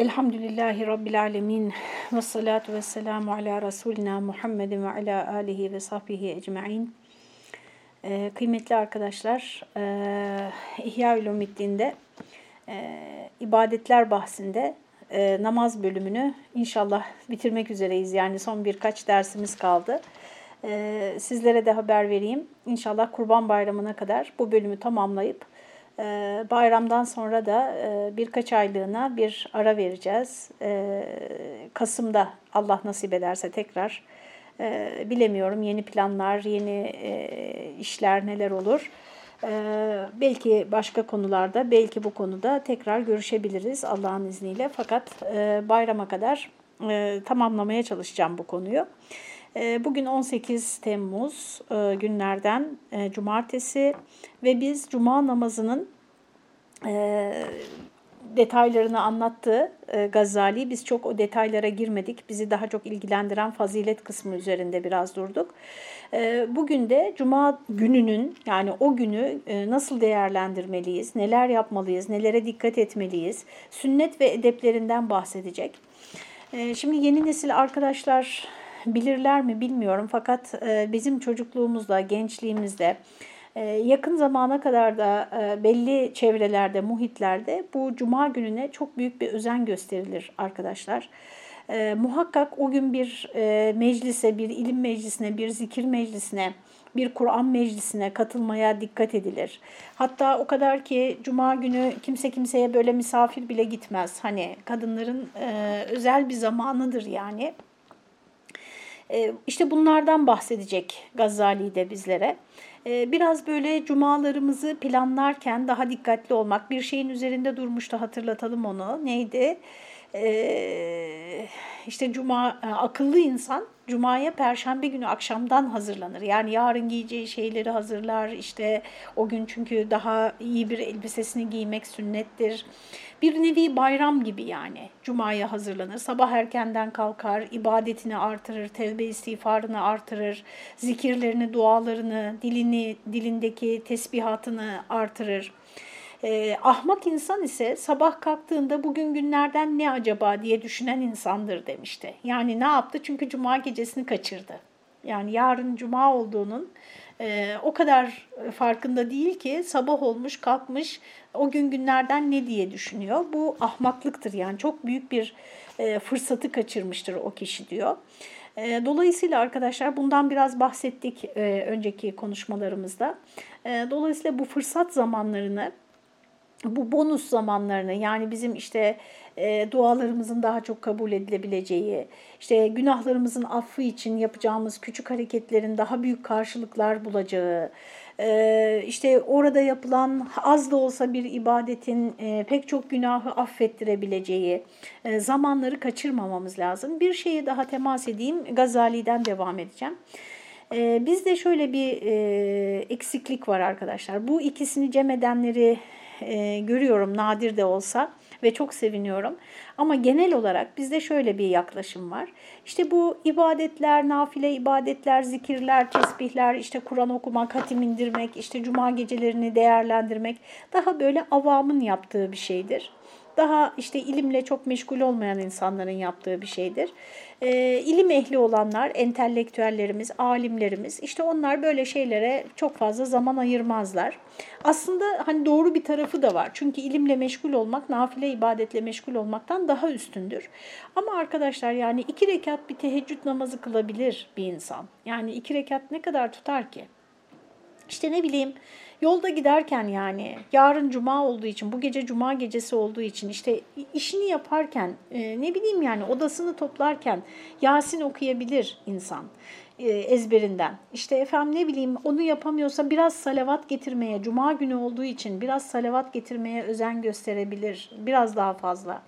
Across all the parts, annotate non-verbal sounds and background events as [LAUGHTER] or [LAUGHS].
Elhamdülillahi Rabbil Alemin ve salatu ve selamu ala Resulina Muhammedin ve ala alihi ve sahbihi ecma'in. Ee, kıymetli arkadaşlar, e, İhya Ulumiddin'de e, ibadetler bahsinde e, namaz bölümünü inşallah bitirmek üzereyiz. Yani son birkaç dersimiz kaldı. E, sizlere de haber vereyim. İnşallah Kurban Bayramı'na kadar bu bölümü tamamlayıp ee, bayramdan sonra da e, birkaç aylığına bir ara vereceğiz. Ee, Kasım'da Allah nasip ederse tekrar e, bilemiyorum yeni planlar, yeni e, işler neler olur. Ee, belki başka konularda, belki bu konuda tekrar görüşebiliriz Allah'ın izniyle. Fakat bayrama kadar tamamlamaya çalışacağım bu konuyu. Bugün 18 Temmuz günlerden cumartesi ve biz cuma namazının detaylarını anlattı Gazali. Biz çok o detaylara girmedik. Bizi daha çok ilgilendiren fazilet kısmı üzerinde biraz durduk. Bugün de cuma gününün yani o günü nasıl değerlendirmeliyiz, neler yapmalıyız, nelere dikkat etmeliyiz, sünnet ve edeplerinden bahsedecek. Şimdi yeni nesil arkadaşlar bilirler mi bilmiyorum fakat bizim çocukluğumuzda, gençliğimizde yakın zamana kadar da belli çevrelerde, muhitlerde bu cuma gününe çok büyük bir özen gösterilir arkadaşlar. muhakkak o gün bir meclise, bir ilim meclisine, bir zikir meclisine, bir Kur'an meclisine katılmaya dikkat edilir. Hatta o kadar ki cuma günü kimse kimseye böyle misafir bile gitmez. Hani kadınların özel bir zamanıdır yani. E, işte bunlardan bahsedecek Gazali de bizlere. E, biraz böyle cumalarımızı planlarken daha dikkatli olmak, bir şeyin üzerinde durmuştu hatırlatalım onu. Neydi? E, işte cuma akıllı insan Cuma'ya perşembe günü akşamdan hazırlanır. Yani yarın giyeceği şeyleri hazırlar. İşte o gün çünkü daha iyi bir elbisesini giymek sünnettir. Bir nevi bayram gibi yani. Cuma'ya hazırlanır. Sabah erkenden kalkar, ibadetini artırır, tevbe istiğfarını artırır, zikirlerini, dualarını, dilini, dilindeki tesbihatını artırır. Eh, ahmak insan ise sabah kalktığında bugün günlerden ne acaba diye düşünen insandır demişti. Yani ne yaptı? Çünkü cuma gecesini kaçırdı. Yani yarın cuma olduğunun e, o kadar farkında değil ki sabah olmuş kalkmış o gün günlerden ne diye düşünüyor. Bu ahmaklıktır yani çok büyük bir e, fırsatı kaçırmıştır o kişi diyor. E, dolayısıyla arkadaşlar bundan biraz bahsettik e, önceki konuşmalarımızda. E, dolayısıyla bu fırsat zamanlarını bu bonus zamanlarını yani bizim işte e, dualarımızın daha çok kabul edilebileceği, işte günahlarımızın affı için yapacağımız küçük hareketlerin daha büyük karşılıklar bulacağı, e, işte orada yapılan az da olsa bir ibadetin e, pek çok günahı affettirebileceği e, zamanları kaçırmamamız lazım. Bir şeyi daha temas edeyim, Gazali'den devam edeceğim. E, bizde şöyle bir e, eksiklik var arkadaşlar. Bu ikisini cem edenleri e, görüyorum nadir de olsa ve çok seviniyorum. Ama genel olarak bizde şöyle bir yaklaşım var. İşte bu ibadetler, nafile ibadetler, zikirler, tesbihler, işte Kur'an okumak, hatim indirmek, işte cuma gecelerini değerlendirmek daha böyle avamın yaptığı bir şeydir daha işte ilimle çok meşgul olmayan insanların yaptığı bir şeydir. E, ilim ehli olanlar, entelektüellerimiz, alimlerimiz işte onlar böyle şeylere çok fazla zaman ayırmazlar. Aslında hani doğru bir tarafı da var. Çünkü ilimle meşgul olmak, nafile ibadetle meşgul olmaktan daha üstündür. Ama arkadaşlar yani iki rekat bir teheccüd namazı kılabilir bir insan. Yani iki rekat ne kadar tutar ki? İşte ne bileyim Yolda giderken yani yarın cuma olduğu için, bu gece cuma gecesi olduğu için işte işini yaparken e, ne bileyim yani odasını toplarken Yasin okuyabilir insan e, ezberinden. İşte efendim ne bileyim onu yapamıyorsa biraz salavat getirmeye, cuma günü olduğu için biraz salavat getirmeye özen gösterebilir biraz daha fazla.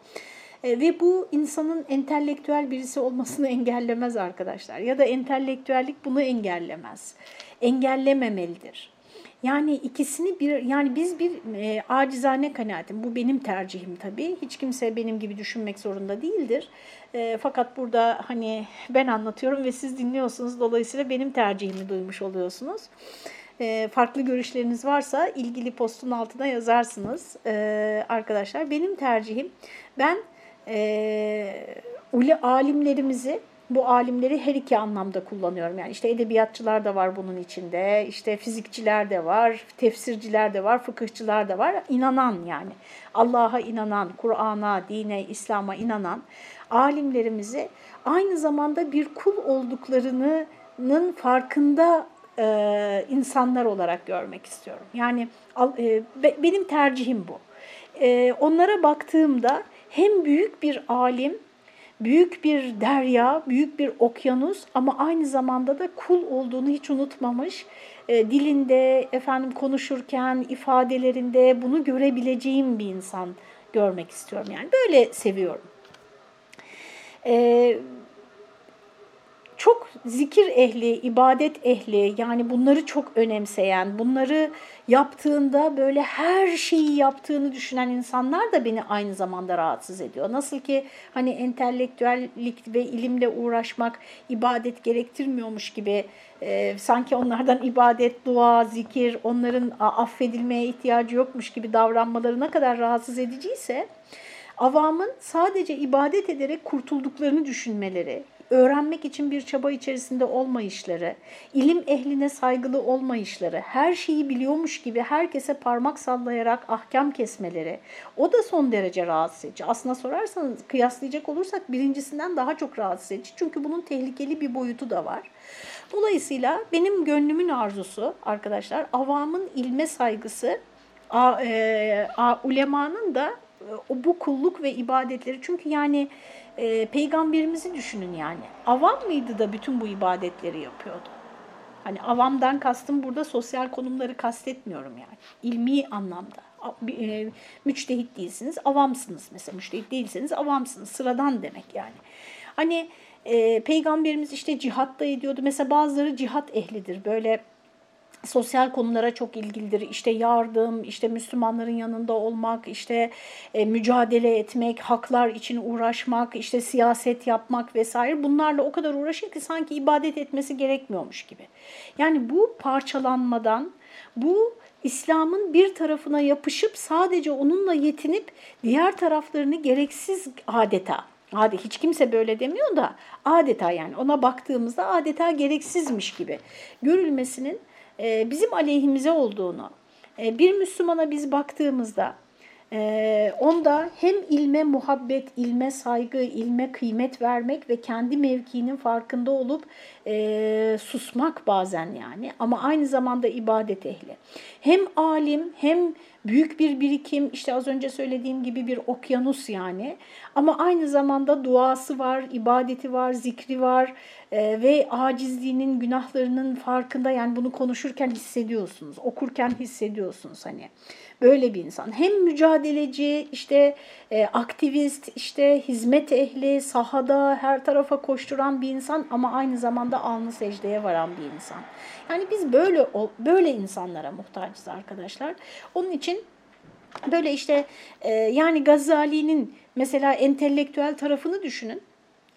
E, ve bu insanın entelektüel birisi olmasını [LAUGHS] engellemez arkadaşlar. Ya da entelektüellik bunu engellemez. Engellememelidir. Yani ikisini bir yani biz bir e, acizane kanaatim bu benim tercihim tabii. Hiç kimse benim gibi düşünmek zorunda değildir. E, fakat burada hani ben anlatıyorum ve siz dinliyorsunuz. Dolayısıyla benim tercihimi duymuş oluyorsunuz. E, farklı görüşleriniz varsa ilgili postun altına yazarsınız e, arkadaşlar. Benim tercihim ben e, uli alimlerimizi bu alimleri her iki anlamda kullanıyorum. Yani işte edebiyatçılar da var bunun içinde, işte fizikçiler de var, tefsirciler de var, fıkıhçılar da var. İnanan yani Allah'a inanan, Kur'an'a, dine, İslam'a inanan alimlerimizi aynı zamanda bir kul olduklarının farkında e, insanlar olarak görmek istiyorum. Yani e, benim tercihim bu. E, onlara baktığımda hem büyük bir alim, büyük bir derya, büyük bir okyanus ama aynı zamanda da kul olduğunu hiç unutmamış. E, dilinde, efendim konuşurken, ifadelerinde bunu görebileceğim bir insan görmek istiyorum. Yani böyle seviyorum. Evet çok zikir ehli, ibadet ehli yani bunları çok önemseyen, bunları yaptığında böyle her şeyi yaptığını düşünen insanlar da beni aynı zamanda rahatsız ediyor. Nasıl ki hani entelektüellik ve ilimle uğraşmak ibadet gerektirmiyormuş gibi e, sanki onlardan ibadet, dua, zikir, onların affedilmeye ihtiyacı yokmuş gibi davranmaları ne kadar rahatsız ediciyse avamın sadece ibadet ederek kurtulduklarını düşünmeleri, öğrenmek için bir çaba içerisinde olmayışları, ilim ehline saygılı olmayışları, her şeyi biliyormuş gibi herkese parmak sallayarak ahkam kesmeleri, o da son derece rahatsız edici. Aslına sorarsanız kıyaslayacak olursak birincisinden daha çok rahatsız edici. Çünkü bunun tehlikeli bir boyutu da var. Dolayısıyla benim gönlümün arzusu arkadaşlar avamın ilme saygısı, a, e, a, ulemanın da e, bu kulluk ve ibadetleri çünkü yani e, peygamberimizi düşünün yani. Avam mıydı da bütün bu ibadetleri yapıyordu? Hani avamdan kastım burada sosyal konumları kastetmiyorum yani. İlmi anlamda. E, müçtehit değilsiniz, avamsınız mesela. Müçtehit değilseniz avamsınız. Sıradan demek yani. Hani e, peygamberimiz işte cihat da ediyordu. Mesela bazıları cihat ehlidir. Böyle sosyal konulara çok ilgilidir. İşte yardım, işte Müslümanların yanında olmak, işte e, mücadele etmek, haklar için uğraşmak, işte siyaset yapmak vesaire bunlarla o kadar uğraşır ki sanki ibadet etmesi gerekmiyormuş gibi. Yani bu parçalanmadan, bu İslam'ın bir tarafına yapışıp sadece onunla yetinip diğer taraflarını gereksiz adeta Hadi hiç kimse böyle demiyor da adeta yani ona baktığımızda adeta gereksizmiş gibi görülmesinin bizim aleyhimize olduğunu, e, bir Müslümana biz baktığımızda e, onda hem ilme muhabbet, ilme saygı, ilme kıymet vermek ve kendi mevkinin farkında olup susmak bazen yani ama aynı zamanda ibadet ehli. Hem alim hem büyük bir birikim işte az önce söylediğim gibi bir okyanus yani ama aynı zamanda duası var, ibadeti var, zikri var e, ve acizliğinin, günahlarının farkında yani bunu konuşurken hissediyorsunuz, okurken hissediyorsunuz hani böyle bir insan. Hem mücadeleci, işte e, aktivist, işte hizmet ehli, sahada her tarafa koşturan bir insan ama aynı zamanda alnı secdeye varan bir insan. Yani biz böyle böyle insanlara muhtacız arkadaşlar. Onun için böyle işte e, yani Gazali'nin mesela entelektüel tarafını düşünün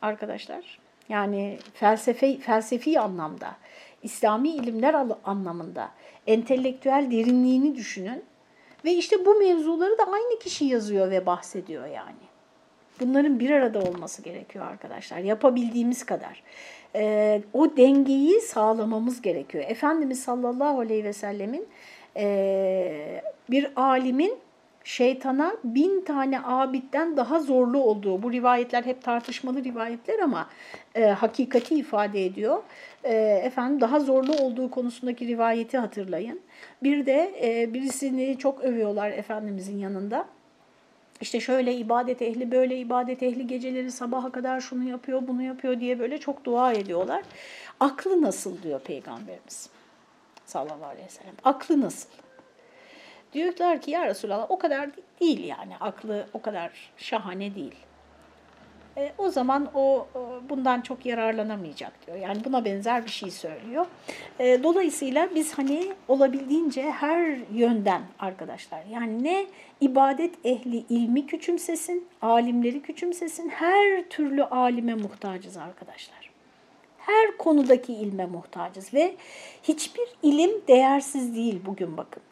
arkadaşlar. Yani felsefe felsefi anlamda, İslami ilimler anlamında entelektüel derinliğini düşünün. Ve işte bu mevzuları da aynı kişi yazıyor ve bahsediyor yani. Bunların bir arada olması gerekiyor arkadaşlar. Yapabildiğimiz kadar. Ee, o dengeyi sağlamamız gerekiyor. Efendimiz sallallahu aleyhi ve sellemin e, bir alimin şeytana bin tane abitten daha zorlu olduğu, bu rivayetler hep tartışmalı rivayetler ama e, hakikati ifade ediyor. E, efendim daha zorlu olduğu konusundaki rivayeti hatırlayın. Bir de e, birisini çok övüyorlar Efendimizin yanında. İşte şöyle ibadet ehli, böyle ibadet ehli geceleri sabaha kadar şunu yapıyor, bunu yapıyor diye böyle çok dua ediyorlar. Aklı nasıl diyor Peygamberimiz sallallahu aleyhi ve sellem. Aklı nasıl? Diyorlar ki ya Resulallah o kadar değil yani aklı o kadar şahane değil. E, o zaman o bundan çok yararlanamayacak diyor. Yani buna benzer bir şey söylüyor. E, dolayısıyla biz hani olabildiğince her yönden arkadaşlar yani ne ibadet ehli ilmi küçümsesin, alimleri küçümsesin, her türlü alime muhtacız arkadaşlar. Her konudaki ilme muhtacız ve hiçbir ilim değersiz değil bugün bakın.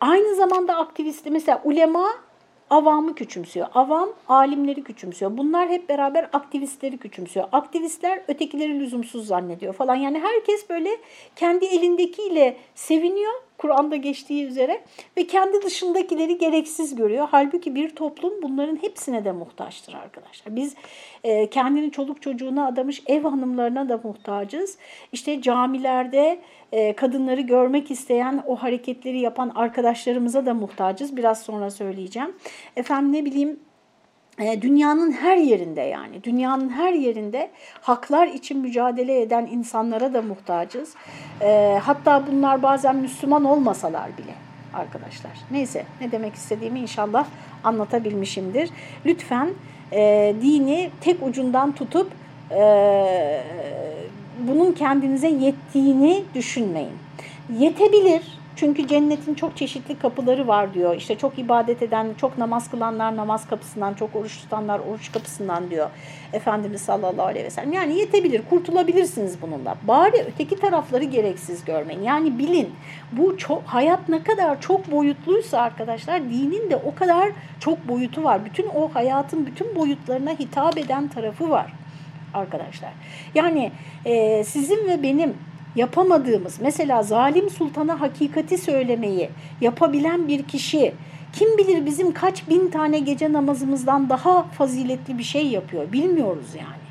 Aynı zamanda aktivisti mesela ulema avamı küçümsüyor. Avam alimleri küçümsüyor. Bunlar hep beraber aktivistleri küçümsüyor. Aktivistler ötekileri lüzumsuz zannediyor falan. Yani herkes böyle kendi elindekiyle seviniyor Kur'an'da geçtiği üzere ve kendi dışındakileri gereksiz görüyor. Halbuki bir toplum bunların hepsine de muhtaçtır arkadaşlar. Biz e, kendini çoluk çocuğuna adamış ev hanımlarına da muhtacız. İşte camilerde e, kadınları görmek isteyen o hareketleri yapan arkadaşlarımıza da muhtacız. Biraz sonra söyleyeceğim. Efendim ne bileyim dünyanın her yerinde yani dünyanın her yerinde haklar için mücadele eden insanlara da muhtacız. E, hatta bunlar bazen Müslüman olmasalar bile arkadaşlar. Neyse ne demek istediğimi inşallah anlatabilmişimdir. Lütfen e, dini tek ucundan tutup e, bunun kendinize yettiğini düşünmeyin. Yetebilir çünkü cennetin çok çeşitli kapıları var diyor. İşte çok ibadet eden, çok namaz kılanlar namaz kapısından, çok oruç tutanlar oruç kapısından diyor. Efendimiz sallallahu aleyhi ve sellem. Yani yetebilir, kurtulabilirsiniz bununla. Bari öteki tarafları gereksiz görmeyin. Yani bilin bu çok, hayat ne kadar çok boyutluysa arkadaşlar dinin de o kadar çok boyutu var. Bütün o hayatın bütün boyutlarına hitap eden tarafı var arkadaşlar. Yani e, sizin ve benim yapamadığımız, mesela zalim sultana hakikati söylemeyi yapabilen bir kişi, kim bilir bizim kaç bin tane gece namazımızdan daha faziletli bir şey yapıyor, bilmiyoruz yani.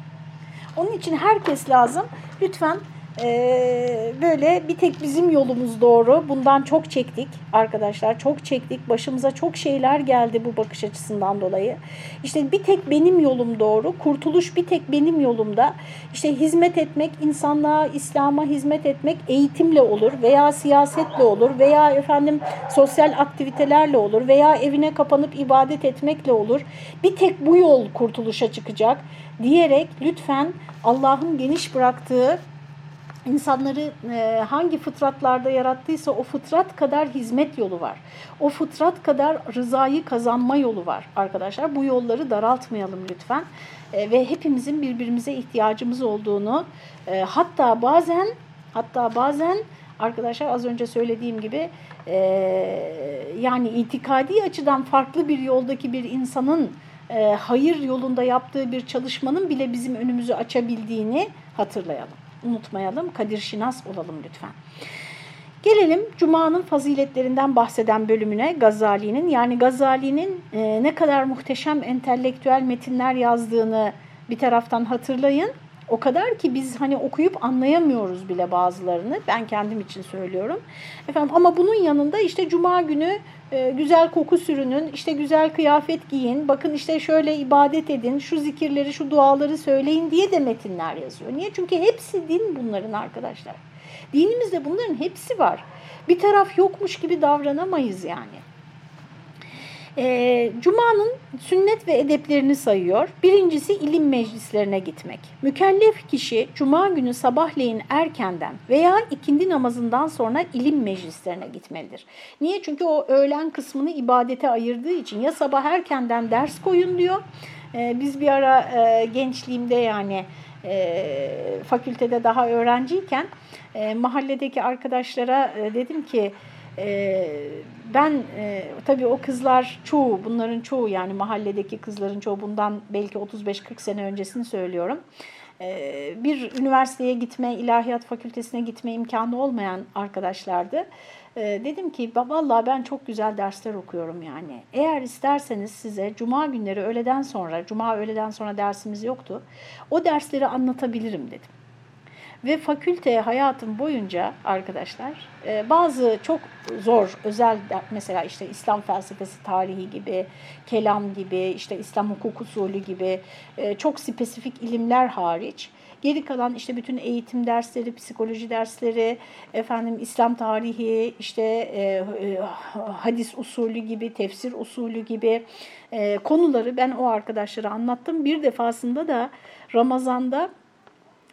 Onun için herkes lazım. Lütfen ee, böyle bir tek bizim yolumuz doğru. Bundan çok çektik arkadaşlar. Çok çektik. Başımıza çok şeyler geldi bu bakış açısından dolayı. İşte bir tek benim yolum doğru. Kurtuluş bir tek benim yolumda. İşte hizmet etmek, insanlığa, İslam'a hizmet etmek eğitimle olur veya siyasetle olur veya efendim sosyal aktivitelerle olur veya evine kapanıp ibadet etmekle olur. Bir tek bu yol kurtuluşa çıkacak diyerek lütfen Allah'ın geniş bıraktığı insanları e, hangi fıtratlarda yarattıysa o fıtrat kadar hizmet yolu var. O fıtrat kadar rızayı kazanma yolu var arkadaşlar. Bu yolları daraltmayalım lütfen. E, ve hepimizin birbirimize ihtiyacımız olduğunu e, hatta bazen hatta bazen arkadaşlar az önce söylediğim gibi e, yani itikadi açıdan farklı bir yoldaki bir insanın e, hayır yolunda yaptığı bir çalışmanın bile bizim önümüzü açabildiğini hatırlayalım unutmayalım. Kadir Şinas olalım lütfen. Gelelim Cuma'nın faziletlerinden bahseden bölümüne Gazali'nin. Yani Gazali'nin e, ne kadar muhteşem entelektüel metinler yazdığını bir taraftan hatırlayın. O kadar ki biz hani okuyup anlayamıyoruz bile bazılarını. Ben kendim için söylüyorum. Efendim ama bunun yanında işte cuma günü e, güzel koku sürünün, işte güzel kıyafet giyin, bakın işte şöyle ibadet edin, şu zikirleri, şu duaları söyleyin diye de metinler yazıyor. Niye? Çünkü hepsi din bunların arkadaşlar. Dinimizde bunların hepsi var. Bir taraf yokmuş gibi davranamayız yani. E, Cuma'nın sünnet ve edeplerini sayıyor. Birincisi ilim meclislerine gitmek. Mükellef kişi Cuma günü sabahleyin erkenden veya ikindi namazından sonra ilim meclislerine gitmelidir. Niye? Çünkü o öğlen kısmını ibadete ayırdığı için ya sabah erkenden ders koyun diyor. E, biz bir ara e, gençliğimde yani e, fakültede daha öğrenciyken e, mahalledeki arkadaşlara e, dedim ki e, ben e, tabii o kızlar çoğu, bunların çoğu yani mahalledeki kızların çoğu bundan belki 35-40 sene öncesini söylüyorum. E, bir üniversiteye gitme, ilahiyat fakültesine gitme imkanı olmayan arkadaşlardı. E, dedim ki vallahi ben çok güzel dersler okuyorum yani. Eğer isterseniz size cuma günleri öğleden sonra, cuma öğleden sonra dersimiz yoktu. O dersleri anlatabilirim dedim. Ve fakülte hayatım boyunca arkadaşlar e, bazı çok zor özel mesela işte İslam felsefesi tarihi gibi, kelam gibi, işte İslam hukuk usulü gibi e, çok spesifik ilimler hariç Geri kalan işte bütün eğitim dersleri, psikoloji dersleri, efendim İslam tarihi, işte e, hadis usulü gibi, tefsir usulü gibi konuları ben o arkadaşlara anlattım. Bir defasında da Ramazan'da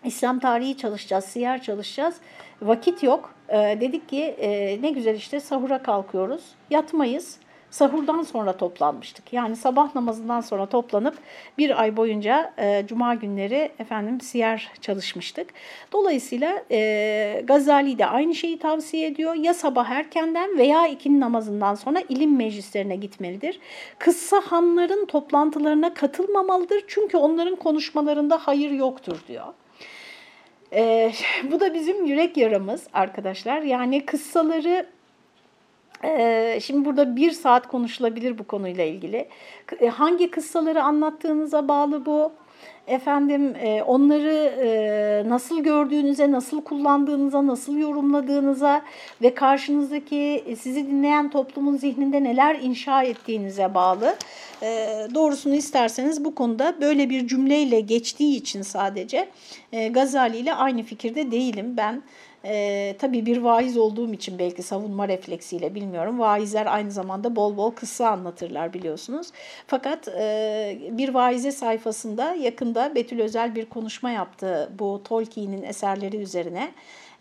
İslam tarihi çalışacağız, siyer çalışacağız. Vakit yok. E, dedik ki e, ne güzel işte sahura kalkıyoruz. Yatmayız. sahurdan sonra toplanmıştık. Yani sabah namazından sonra toplanıp bir ay boyunca e, cuma günleri efendim siyer çalışmıştık. Dolayısıyla e, Gazali de aynı şeyi tavsiye ediyor. Ya sabah erkenden veya ikindi namazından sonra ilim meclislerine gitmelidir. Kıssa hanların toplantılarına katılmamalıdır. Çünkü onların konuşmalarında hayır yoktur diyor. E, bu da bizim yürek yaramız arkadaşlar. Yani kıssaları şimdi burada bir saat konuşulabilir bu konuyla ilgili. Hangi kıssaları anlattığınıza bağlı bu. Efendim e, onları e, nasıl gördüğünüze, nasıl kullandığınıza, nasıl yorumladığınıza ve karşınızdaki sizi dinleyen toplumun zihninde neler inşa ettiğinize bağlı. Doğrusunu isterseniz bu konuda böyle bir cümleyle geçtiği için sadece Gazali ile aynı fikirde değilim. Ben e, tabii bir vaiz olduğum için belki savunma refleksiyle bilmiyorum. Vaizler aynı zamanda bol bol kısa anlatırlar biliyorsunuz. Fakat e, bir vaize sayfasında yakında Betül Özel bir konuşma yaptı bu Tolkien'in eserleri üzerine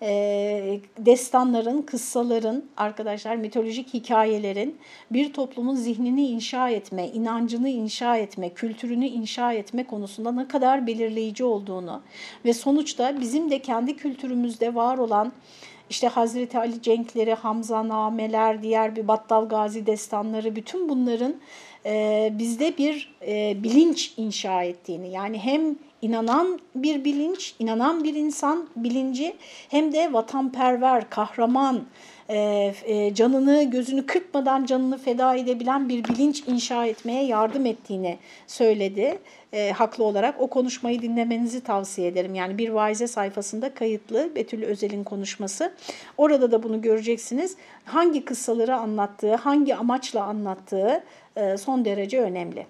e, destanların, kıssaların, arkadaşlar mitolojik hikayelerin bir toplumun zihnini inşa etme, inancını inşa etme, kültürünü inşa etme konusunda ne kadar belirleyici olduğunu ve sonuçta bizim de kendi kültürümüzde var olan işte Hazreti Ali cenkleri, Hamza nameler, diğer bir Battal Gazi destanları bütün bunların e, bizde bir e, bilinç inşa ettiğini yani hem inanan bir bilinç, inanan bir insan bilinci hem de vatanperver, kahraman, canını gözünü kırpmadan canını feda edebilen bir bilinç inşa etmeye yardım ettiğini söyledi. E, haklı olarak o konuşmayı dinlemenizi tavsiye ederim. Yani bir vaize sayfasında kayıtlı Betül Özel'in konuşması. Orada da bunu göreceksiniz. Hangi kıssaları anlattığı, hangi amaçla anlattığı e, son derece önemli.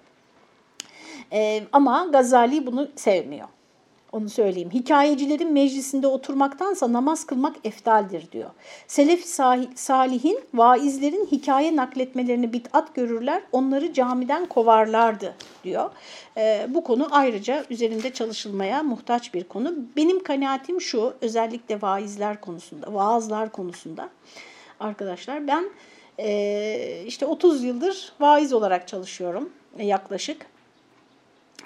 E, ama Gazali bunu sevmiyor. Onu söyleyeyim. Hikayecilerin meclisinde oturmaktansa namaz kılmak eftaldir diyor. Selef salihin vaizlerin hikaye nakletmelerini bit'at görürler, onları camiden kovarlardı diyor. E, bu konu ayrıca üzerinde çalışılmaya muhtaç bir konu. Benim kanaatim şu, özellikle vaizler konusunda, vaazlar konusunda arkadaşlar ben e, işte 30 yıldır vaiz olarak çalışıyorum yaklaşık.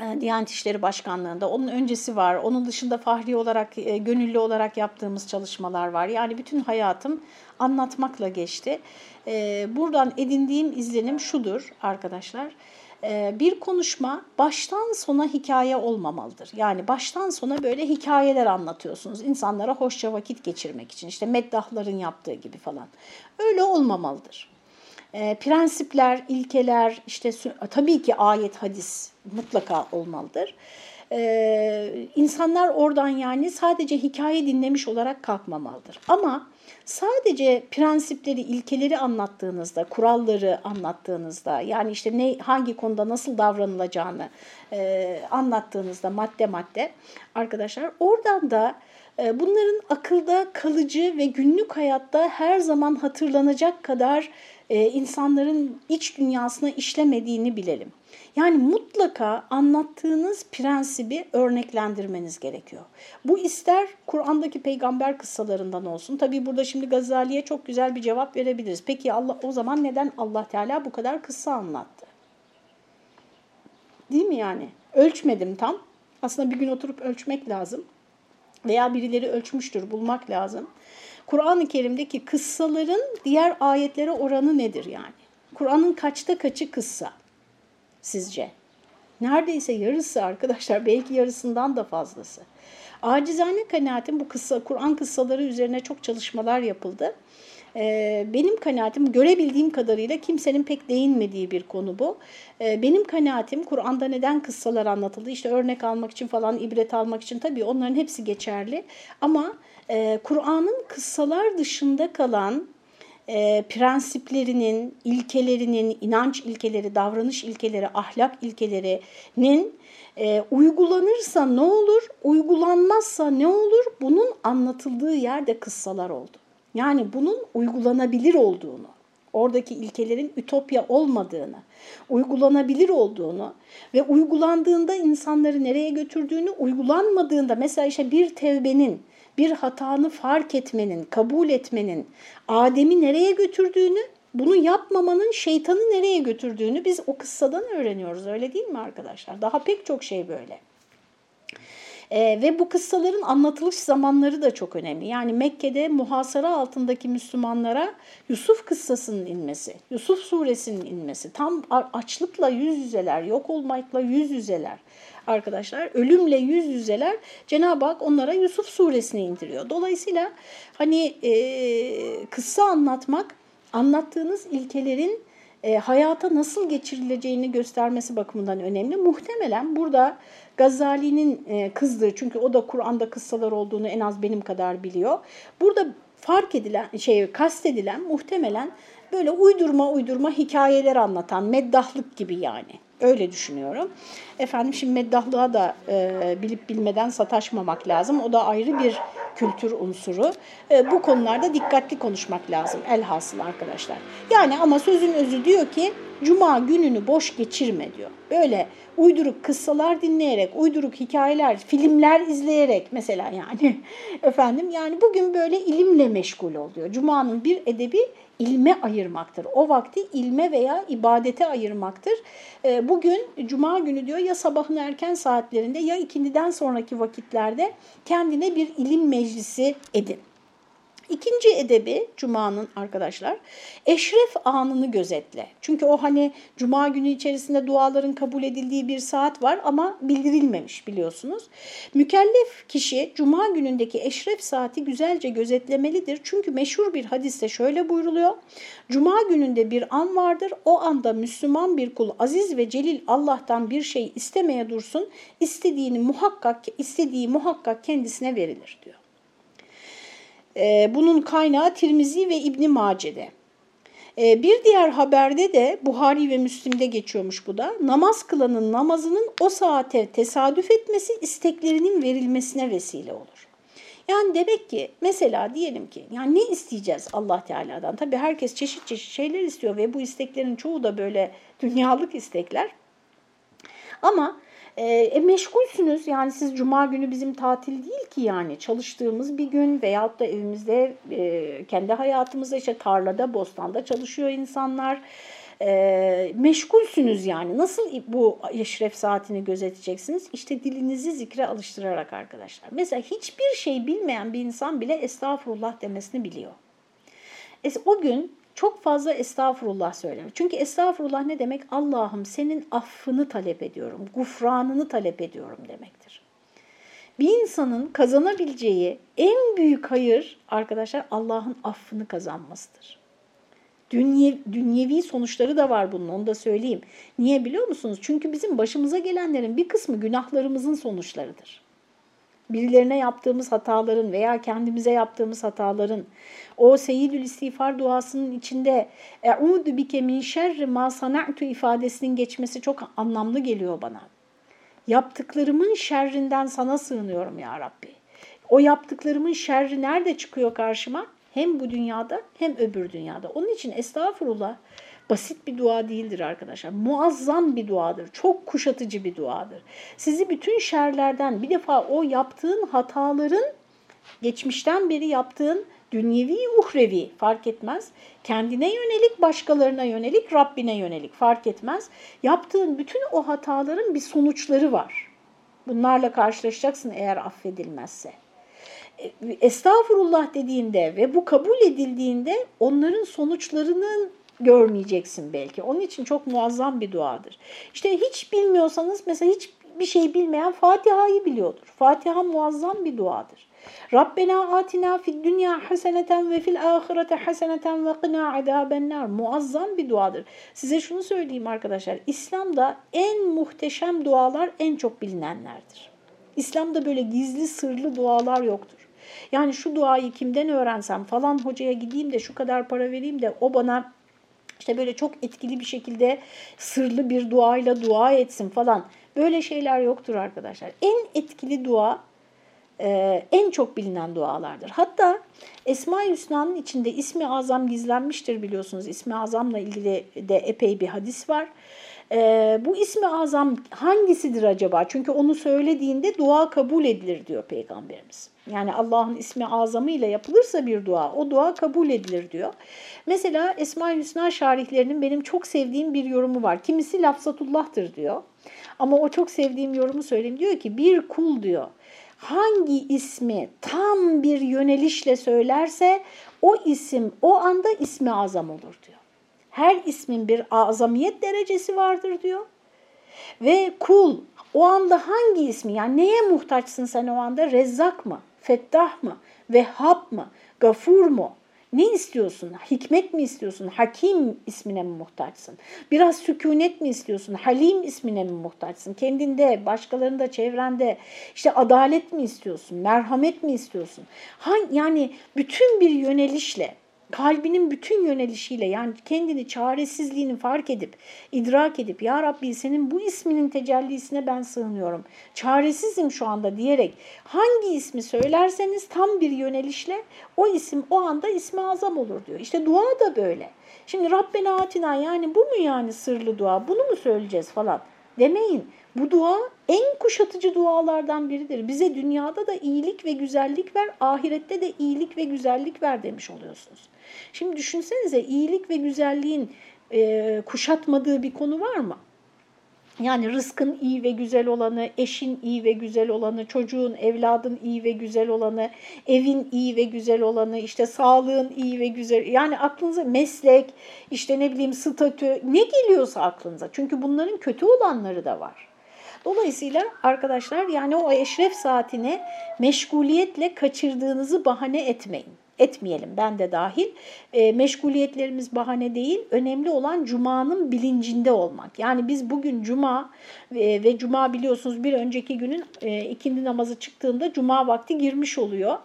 E, Diyanet İşleri Başkanlığı'nda. Onun öncesi var. Onun dışında fahri olarak, e, gönüllü olarak yaptığımız çalışmalar var. Yani bütün hayatım anlatmakla geçti. E, buradan edindiğim izlenim şudur arkadaşlar. Bir konuşma baştan sona hikaye olmamalıdır. Yani baştan sona böyle hikayeler anlatıyorsunuz. insanlara hoşça vakit geçirmek için. İşte meddahların yaptığı gibi falan. Öyle olmamalıdır. Prensipler, ilkeler, işte tabii ki ayet, hadis mutlaka olmalıdır. Ee, insanlar oradan yani sadece hikaye dinlemiş olarak kalkmamalıdır. Ama sadece prensipleri, ilkeleri anlattığınızda, kuralları anlattığınızda, yani işte ne hangi konuda nasıl davranılacağını e, anlattığınızda madde madde arkadaşlar oradan da e, bunların akılda kalıcı ve günlük hayatta her zaman hatırlanacak kadar e, insanların iç dünyasına işlemediğini bilelim. Yani mutlaka anlattığınız prensibi örneklendirmeniz gerekiyor. Bu ister Kur'an'daki peygamber kıssalarından olsun. Tabii burada şimdi Gazali'ye çok güzel bir cevap verebiliriz. Peki Allah o zaman neden Allah Teala bu kadar kıssa anlattı? Değil mi yani? Ölçmedim tam. Aslında bir gün oturup ölçmek lazım. Veya birileri ölçmüştür, bulmak lazım. Kur'an-ı Kerim'deki kıssaların diğer ayetlere oranı nedir yani? Kur'an'ın kaçta kaçı kıssa? sizce? Neredeyse yarısı arkadaşlar, belki yarısından da fazlası. Acizane kanaatim bu kısa Kur'an kıssaları üzerine çok çalışmalar yapıldı. Ee, benim kanaatim görebildiğim kadarıyla kimsenin pek değinmediği bir konu bu. Ee, benim kanaatim Kur'an'da neden kıssalar anlatıldı? İşte örnek almak için falan, ibret almak için tabii onların hepsi geçerli. Ama e, Kur'an'ın kıssalar dışında kalan e, prensiplerinin, ilkelerinin, inanç ilkeleri, davranış ilkeleri, ahlak ilkelerinin e, uygulanırsa ne olur, uygulanmazsa ne olur bunun anlatıldığı yerde kıssalar oldu. Yani bunun uygulanabilir olduğunu, oradaki ilkelerin ütopya olmadığını, uygulanabilir olduğunu ve uygulandığında insanları nereye götürdüğünü, uygulanmadığında mesela işte bir tevbenin bir hatanı fark etmenin, kabul etmenin Adem'i nereye götürdüğünü bunu yapmamanın şeytanı nereye götürdüğünü biz o kıssadan öğreniyoruz. Öyle değil mi arkadaşlar? Daha pek çok şey böyle. E, ve bu kıssaların anlatılış zamanları da çok önemli. Yani Mekke'de muhasara altındaki Müslümanlara Yusuf kıssasının inmesi, Yusuf suresinin inmesi, tam açlıkla yüz yüzeler, yok olmakla yüz yüzeler arkadaşlar, ölümle yüz yüzeler Cenab-ı Hak onlara Yusuf suresini indiriyor. Dolayısıyla hani e, kıssa anlatmak, anlattığınız ilkelerin e, hayata nasıl geçirileceğini göstermesi bakımından önemli. Muhtemelen burada Gazali'nin e, kızdığı çünkü o da Kur'an'da kıssalar olduğunu en az benim kadar biliyor. Burada fark edilen şey kastedilen muhtemelen böyle uydurma uydurma hikayeler anlatan meddahlık gibi yani. Öyle düşünüyorum. Efendim şimdi meddahlığa da e, bilip bilmeden sataşmamak lazım. O da ayrı bir kültür unsuru. E, bu konularda dikkatli konuşmak lazım elhasıl arkadaşlar. Yani ama sözün özü diyor ki cuma gününü boş geçirme diyor. Böyle uyduruk kıssalar dinleyerek, uyduruk hikayeler, filmler izleyerek mesela yani [LAUGHS] efendim yani bugün böyle ilimle meşgul oluyor. Cuma'nın bir edebi ilme ayırmaktır. O vakti ilme veya ibadete ayırmaktır. Ee, bugün cuma günü diyor ya sabahın erken saatlerinde ya ikindiden sonraki vakitlerde kendine bir ilim meclisi edin. İkinci edebi Cuma'nın arkadaşlar eşref anını gözetle. Çünkü o hani Cuma günü içerisinde duaların kabul edildiği bir saat var ama bildirilmemiş biliyorsunuz. Mükellef kişi Cuma günündeki eşref saati güzelce gözetlemelidir. Çünkü meşhur bir hadiste şöyle buyruluyor. Cuma gününde bir an vardır. O anda Müslüman bir kul aziz ve celil Allah'tan bir şey istemeye dursun. istediğini muhakkak istediği muhakkak kendisine verilir diyor. Ee, bunun kaynağı Tirmizi ve İbni Mace'de. Ee, bir diğer haberde de Buhari ve Müslim'de geçiyormuş bu da. Namaz kılanın namazının o saate tesadüf etmesi isteklerinin verilmesine vesile olur. Yani demek ki mesela diyelim ki yani ne isteyeceğiz Allah Teala'dan? Tabii herkes çeşit çeşit şeyler istiyor ve bu isteklerin çoğu da böyle dünyalık istekler. Ama e, e, meşgulsünüz yani siz cuma günü bizim tatil değil ki yani çalıştığımız bir gün veyahut da evimizde e, kendi hayatımızda işte tarlada, bostanda çalışıyor insanlar. E, meşgulsünüz yani. Nasıl bu eşref saatini gözeteceksiniz? İşte dilinizi zikre alıştırarak arkadaşlar. Mesela hiçbir şey bilmeyen bir insan bile estağfurullah demesini biliyor. E, o gün çok fazla estağfurullah söylenir. Çünkü estağfurullah ne demek? Allah'ım senin affını talep ediyorum, gufranını talep ediyorum demektir. Bir insanın kazanabileceği en büyük hayır arkadaşlar Allah'ın affını kazanmasıdır. Dünye, dünyevi sonuçları da var bunun onu da söyleyeyim. Niye biliyor musunuz? Çünkü bizim başımıza gelenlerin bir kısmı günahlarımızın sonuçlarıdır birilerine yaptığımız hataların veya kendimize yaptığımız hataların o Seyyidül İstiğfar duasının içinde e'udu bike min şerri ma sana'tu ifadesinin geçmesi çok anlamlı geliyor bana. Yaptıklarımın şerrinden sana sığınıyorum ya Rabbi. O yaptıklarımın şerri nerede çıkıyor karşıma? Hem bu dünyada hem öbür dünyada. Onun için estağfurullah basit bir dua değildir arkadaşlar. Muazzam bir duadır. Çok kuşatıcı bir duadır. Sizi bütün şerlerden bir defa o yaptığın hataların geçmişten beri yaptığın dünyevi, uhrevi fark etmez. Kendine yönelik, başkalarına yönelik, Rabbine yönelik fark etmez. Yaptığın bütün o hataların bir sonuçları var. Bunlarla karşılaşacaksın eğer affedilmezse. E, estağfurullah dediğinde ve bu kabul edildiğinde onların sonuçlarının görmeyeceksin belki. Onun için çok muazzam bir duadır. İşte hiç bilmiyorsanız mesela hiç bir şey bilmeyen Fatiha'yı biliyordur. Fatiha muazzam bir duadır. Rabbena atina fid dünya haseneten ve fil ahirete haseneten ve qina azabennar. Muazzam bir duadır. Size şunu söyleyeyim arkadaşlar. İslam'da en muhteşem dualar en çok bilinenlerdir. İslam'da böyle gizli sırlı dualar yoktur. Yani şu duayı kimden öğrensem falan hocaya gideyim de şu kadar para vereyim de o bana işte böyle çok etkili bir şekilde sırlı bir duayla dua etsin falan. Böyle şeyler yoktur arkadaşlar. En etkili dua e, en çok bilinen dualardır. Hatta Esma-i Hüsna'nın içinde ismi azam gizlenmiştir biliyorsunuz. İsmi azamla ilgili de epey bir hadis var. E, bu ismi azam hangisidir acaba? Çünkü onu söylediğinde dua kabul edilir diyor Peygamberimiz. Yani Allah'ın ismi azamı ile yapılırsa bir dua, o dua kabul edilir diyor. Mesela Esma-i Hüsna şarihlerinin benim çok sevdiğim bir yorumu var. Kimisi lafzatullah'tır diyor. Ama o çok sevdiğim yorumu söyleyeyim. Diyor ki bir kul diyor hangi ismi tam bir yönelişle söylerse o isim o anda ismi azam olur diyor. Her ismin bir azamiyet derecesi vardır diyor. Ve kul o anda hangi ismi yani neye muhtaçsın sen o anda? Rezzak mı? Fettah mı? Vehhab mı? Gafur mu? Ne istiyorsun? Hikmet mi istiyorsun? Hakim ismine mi muhtaçsın? Biraz sükunet mi istiyorsun? Halim ismine mi muhtaçsın? Kendinde, başkalarında, çevrende işte adalet mi istiyorsun? Merhamet mi istiyorsun? Yani bütün bir yönelişle kalbinin bütün yönelişiyle yani kendini çaresizliğini fark edip, idrak edip Ya Rabbi senin bu isminin tecellisine ben sığınıyorum. Çaresizim şu anda diyerek hangi ismi söylerseniz tam bir yönelişle o isim o anda ismi azam olur diyor. İşte dua da böyle. Şimdi Rabbena atina yani bu mu yani sırlı dua bunu mu söyleyeceğiz falan demeyin. Bu dua en kuşatıcı dualardan biridir. Bize dünyada da iyilik ve güzellik ver, ahirette de iyilik ve güzellik ver demiş oluyorsunuz. Şimdi düşünsenize iyilik ve güzelliğin e, kuşatmadığı bir konu var mı? Yani rızkın iyi ve güzel olanı, eşin iyi ve güzel olanı, çocuğun, evladın iyi ve güzel olanı, evin iyi ve güzel olanı, işte sağlığın iyi ve güzel, yani aklınıza meslek, işte ne bileyim statü, ne geliyorsa aklınıza. Çünkü bunların kötü olanları da var. Dolayısıyla arkadaşlar yani o eşref saatini meşguliyetle kaçırdığınızı bahane etmeyin etmeyelim ben de dahil. E, meşguliyetlerimiz bahane değil. Önemli olan Cuma'nın bilincinde olmak. Yani biz bugün Cuma e, ve Cuma biliyorsunuz bir önceki günün e, ikindi namazı çıktığında Cuma vakti girmiş oluyor.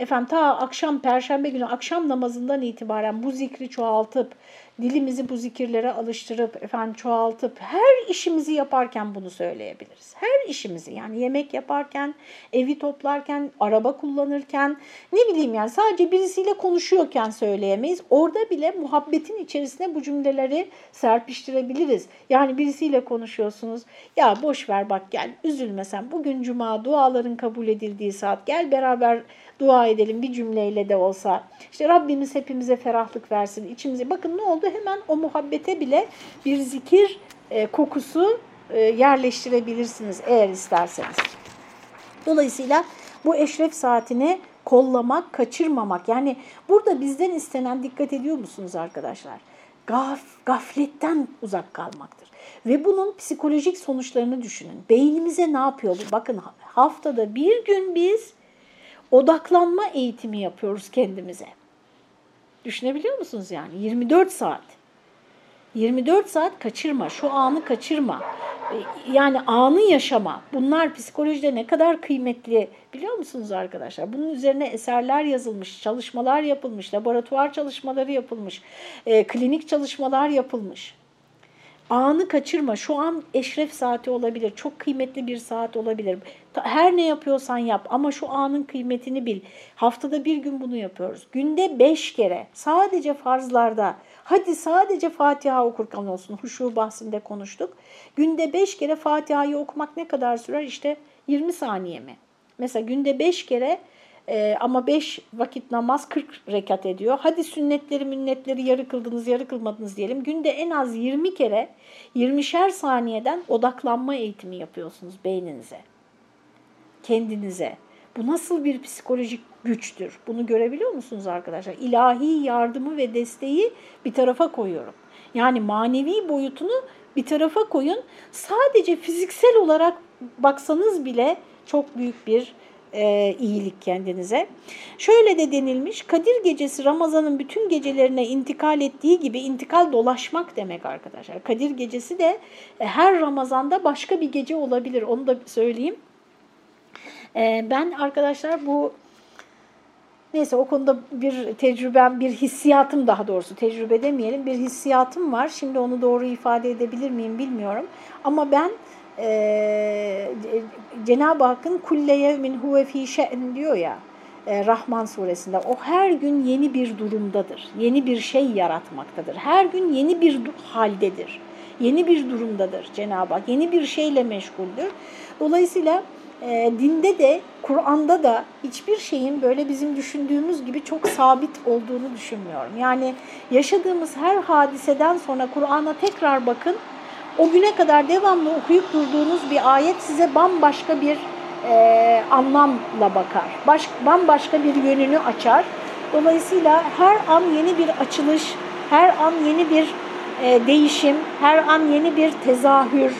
Efendim ta akşam Perşembe günü akşam namazından itibaren bu zikri çoğaltıp dilimizi bu zikirlere alıştırıp efendim çoğaltıp her işimizi yaparken bunu söyleyebiliriz. Her işimizi yani yemek yaparken, evi toplarken, araba kullanırken ne bileyim yani sadece birisiyle konuşuyorken söyleyemeyiz. Orada bile muhabbetin içerisine bu cümleleri serpiştirebiliriz. Yani birisiyle konuşuyorsunuz. Ya boş ver bak gel üzülme sen. Bugün cuma duaların kabul edildiği saat. Gel beraber dua edelim bir cümleyle de olsa. İşte Rabbimiz hepimize ferahlık versin içimize. Bakın ne oldu? Hemen o muhabbete bile bir zikir e, kokusu e, yerleştirebilirsiniz eğer isterseniz. Dolayısıyla bu eşref saatini kollamak, kaçırmamak. Yani burada bizden istenen dikkat ediyor musunuz arkadaşlar? Gaf, gafletten uzak kalmaktır. Ve bunun psikolojik sonuçlarını düşünün. Beynimize ne yapıyor? Bakın haftada bir gün biz odaklanma eğitimi yapıyoruz kendimize. Düşünebiliyor musunuz yani? 24 saat. 24 saat kaçırma, şu anı kaçırma. Yani anı yaşama. Bunlar psikolojide ne kadar kıymetli biliyor musunuz arkadaşlar? Bunun üzerine eserler yazılmış, çalışmalar yapılmış, laboratuvar çalışmaları yapılmış, e, klinik çalışmalar yapılmış. Anı kaçırma. Şu an eşref saati olabilir. Çok kıymetli bir saat olabilir. Her ne yapıyorsan yap ama şu anın kıymetini bil. Haftada bir gün bunu yapıyoruz. Günde beş kere sadece farzlarda hadi sadece Fatiha okurken olsun. Huşu bahsinde konuştuk. Günde beş kere Fatiha'yı okumak ne kadar sürer? İşte 20 saniye mi? Mesela günde beş kere ee, ama beş vakit namaz 40 rekat ediyor. Hadi sünnetleri münnetleri yarı kıldınız yarı kılmadınız diyelim. Günde en az 20 kere 20'şer saniyeden odaklanma eğitimi yapıyorsunuz beyninize. Kendinize. Bu nasıl bir psikolojik güçtür? Bunu görebiliyor musunuz arkadaşlar? İlahi yardımı ve desteği bir tarafa koyuyorum. Yani manevi boyutunu bir tarafa koyun. Sadece fiziksel olarak baksanız bile çok büyük bir e, iyilik kendinize. Şöyle de denilmiş, Kadir gecesi Ramazan'ın bütün gecelerine intikal ettiği gibi intikal dolaşmak demek arkadaşlar. Kadir gecesi de e, her Ramazan'da başka bir gece olabilir, onu da söyleyeyim. E, ben arkadaşlar bu Neyse o konuda bir tecrübem, bir hissiyatım daha doğrusu tecrübe demeyelim bir hissiyatım var. Şimdi onu doğru ifade edebilir miyim bilmiyorum. Ama ben e, Cenab-ı Hakk'ın kulle yevmin huve fî şe'n diyor ya e, Rahman suresinde. O her gün yeni bir durumdadır. Yeni bir şey yaratmaktadır. Her gün yeni bir haldedir. Yeni bir durumdadır Cenab-ı Hak. Yeni bir şeyle meşguldür. Dolayısıyla e, dinde de Kur'an'da da hiçbir şeyin böyle bizim düşündüğümüz gibi çok sabit olduğunu düşünmüyorum. Yani yaşadığımız her hadiseden sonra Kur'an'a tekrar bakın. O güne kadar devamlı okuyup durduğunuz bir ayet size bambaşka bir e, anlamla bakar. Baş, bambaşka bir yönünü açar. Dolayısıyla her an yeni bir açılış, her an yeni bir e, değişim, her an yeni bir tezahür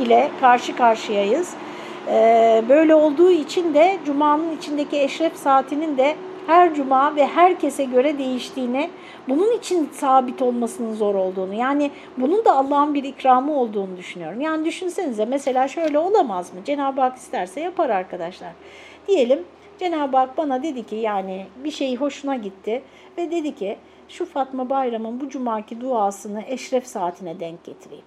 ile karşı karşıyayız. E, böyle olduğu için de Cuma'nın içindeki eşref saatinin de her cuma ve herkese göre değiştiğini, bunun için sabit olmasının zor olduğunu, yani bunun da Allah'ın bir ikramı olduğunu düşünüyorum. Yani düşünsenize mesela şöyle olamaz mı? Cenab-ı Hak isterse yapar arkadaşlar. Diyelim Cenab-ı Hak bana dedi ki yani bir şey hoşuna gitti ve dedi ki şu Fatma Bayram'ın bu cumaki duasını eşref saatine denk getireyim.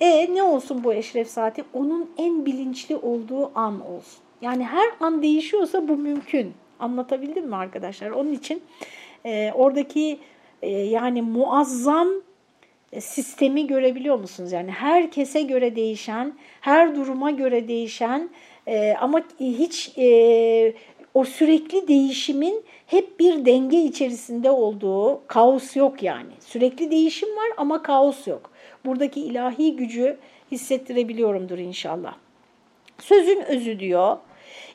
E ne olsun bu eşref saati? Onun en bilinçli olduğu an olsun. Yani her an değişiyorsa bu mümkün. Anlatabildim mi arkadaşlar? Onun için e, oradaki e, yani muazzam e, sistemi görebiliyor musunuz? Yani herkese göre değişen, her duruma göre değişen e, ama hiç e, o sürekli değişimin hep bir denge içerisinde olduğu kaos yok yani. Sürekli değişim var ama kaos yok. Buradaki ilahi gücü hissettirebiliyorumdur inşallah. Sözün özü diyor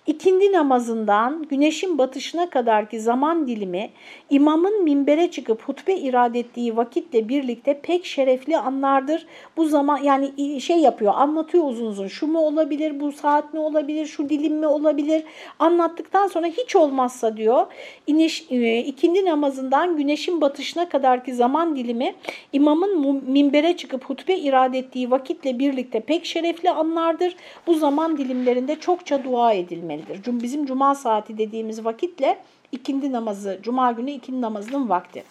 İkindi namazından güneşin batışına kadarki zaman dilimi imamın minbere çıkıp hutbe irad ettiği vakitle birlikte pek şerefli anlardır. Bu zaman yani şey yapıyor anlatıyor uzun uzun şu mu olabilir bu saat mi olabilir şu dilim mi olabilir anlattıktan sonra hiç olmazsa diyor iniş, e, ikindi namazından güneşin batışına kadarki zaman dilimi imamın minbere çıkıp hutbe irad ettiği vakitle birlikte pek şerefli anlardır. Bu zaman dilimlerinde çokça dua edilmeli edilmelidir. Bizim cuma saati dediğimiz vakitle ikindi namazı, cuma günü ikindi namazının vakti.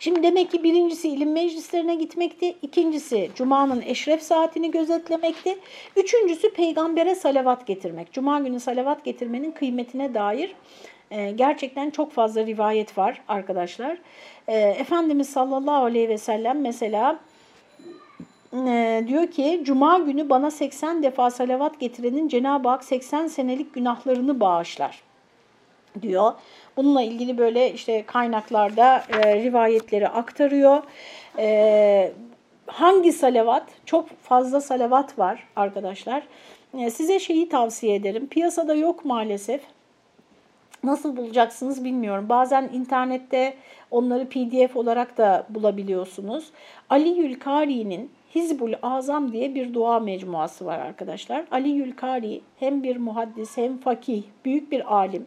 Şimdi demek ki birincisi ilim meclislerine gitmekti, ikincisi Cuma'nın eşref saatini gözetlemekti, üçüncüsü peygambere salavat getirmek. Cuma günü salavat getirmenin kıymetine dair e, gerçekten çok fazla rivayet var arkadaşlar. E, Efendimiz sallallahu aleyhi ve sellem mesela e, diyor ki Cuma günü bana 80 defa salavat getirenin Cenab-ı Hak 80 senelik günahlarını bağışlar diyor. Bununla ilgili böyle işte kaynaklarda e, rivayetleri aktarıyor. E, hangi salavat? Çok fazla salavat var arkadaşlar. E, size şeyi tavsiye ederim. Piyasada yok maalesef. Nasıl bulacaksınız bilmiyorum. Bazen internette onları pdf olarak da bulabiliyorsunuz. Ali Yülkari'nin Hizbul Azam diye bir dua mecmuası var arkadaşlar. Ali Yülkari hem bir muhaddis hem fakih, büyük bir alim.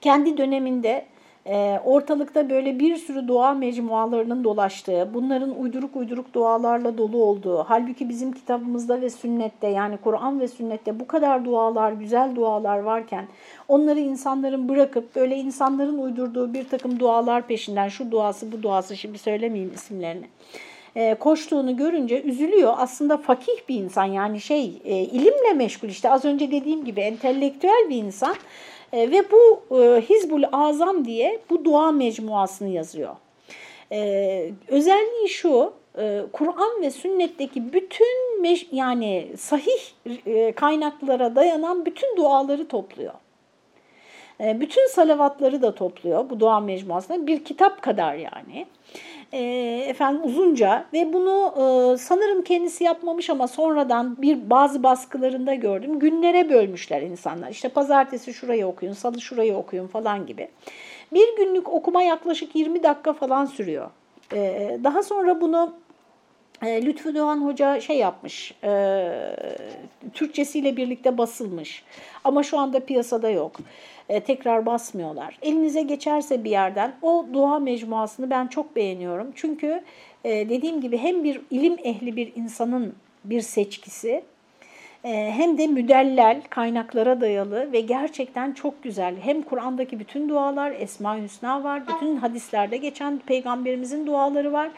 Kendi döneminde e, ortalıkta böyle bir sürü dua mecmualarının dolaştığı, bunların uyduruk uyduruk dualarla dolu olduğu, halbuki bizim kitabımızda ve sünnette yani Kur'an ve sünnette bu kadar dualar, güzel dualar varken onları insanların bırakıp böyle insanların uydurduğu bir takım dualar peşinden şu duası bu duası şimdi söylemeyeyim isimlerini e, koştuğunu görünce üzülüyor. Aslında fakih bir insan yani şey e, ilimle meşgul işte az önce dediğim gibi entelektüel bir insan e, ve bu Hizbul Azam diye bu dua mecmuasını yazıyor. Özelliği şu Kur'an ve sünnetteki bütün yani sahih kaynaklara dayanan bütün duaları topluyor. Bütün salavatları da topluyor bu dua mecmuasında bir kitap kadar yani e, efendim uzunca ve bunu e, sanırım kendisi yapmamış ama sonradan bir bazı baskılarında gördüm. Günlere bölmüşler insanlar. İşte pazartesi şurayı okuyun, salı şurayı okuyun falan gibi. Bir günlük okuma yaklaşık 20 dakika falan sürüyor. E, daha sonra bunu e, Lütfü Doğan Hoca şey yapmış, e, Türkçesiyle birlikte basılmış ama şu anda piyasada yok. E, tekrar basmıyorlar. Elinize geçerse bir yerden o dua mecmuasını ben çok beğeniyorum. Çünkü e, dediğim gibi hem bir ilim ehli bir insanın bir seçkisi e, hem de müdellel kaynaklara dayalı ve gerçekten çok güzel. Hem Kur'an'daki bütün dualar, Esma-i Hüsna var, bütün hadislerde geçen peygamberimizin duaları var